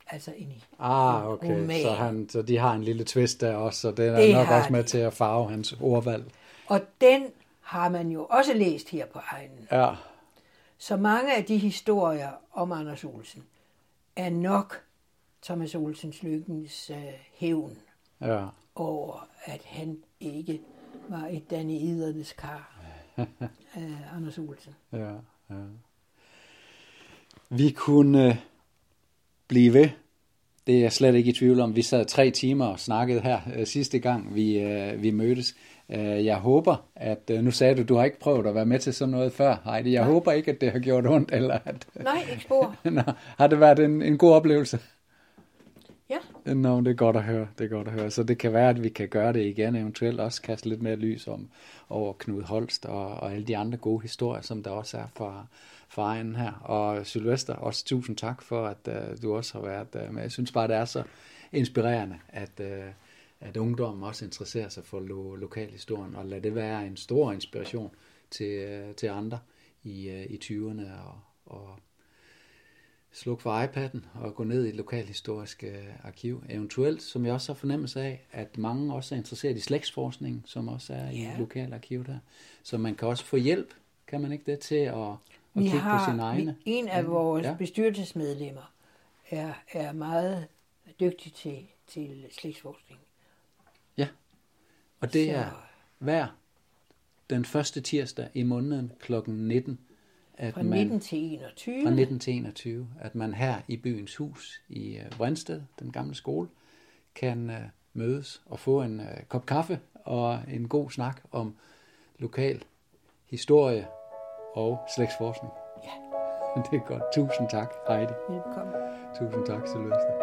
Altså ind i Ah, okay. roman. Så, han, så de har en lille twist der også, så det er Det nok også med de. til at farve hans ordvalg. Og den har man jo også læst her på egnen. Ja, Så mange af de historier om Anders Olsen er nok Thomas Olsens Lykkens øh, hævn ja. over, at han ikke var et danidernes kar. øh, Anders Olsen. Ja, ja. Vi kunne øh, blive ved. Det er jeg slet ikke i tvivl om. Vi sad tre timer og snakkede her øh, sidste gang, vi, øh, vi mødtes. Øh, jeg håber, at... Øh, nu sagde du, du har ikke prøvet at være med til sådan noget før, Heidi. Jeg håber ikke, at det har gjort ondt, eller at... Nej, ikke spor. Nå, har det været en, en god oplevelse? Ja. Nå, det er godt at høre, det er godt at høre. Så det kan være, at vi kan gøre det igen, eventuelt også kaste lidt mere lys om over Knud Holst og, og alle de andre gode historier, som der også er fra, fra egen her. Og Sylvester, også tusind tak for, at uh, du også har været uh, med. Jeg synes bare, det er så inspirerende, at, uh, at ungdommen også interesserer sig for lo- lokalhistorien, og lad det være en stor inspiration til, uh, til andre i, uh, i 20'erne og, og sluk for iPad'en og gå ned i et lokalhistorisk øh, arkiv. Eventuelt, som jeg også har fornemmelse af, at mange også er interesseret i slægtsforskning, som også er i Ja. et lokalt arkiv der. Så man kan også få hjælp, kan man ikke det, til at, at Vi kigge har på sine egne. Vi, en af vores ja. bestyrelsesmedlemmer er, er meget dygtig til, til slægtsforskning. Og det er hver den første tirsdag i måneden kl. 19, at Fra man, 19 til 21. fra 19 til 21, at man her i byens hus i øh, Vrindsted, den gamle skole, kan øh, mødes og få en øh, kop kaffe og en god snak om lokal historie og slægtsforskning. Ja. Det er godt. Tusind tak, Heidi. Velkommen. Tusind tak, Sylvester.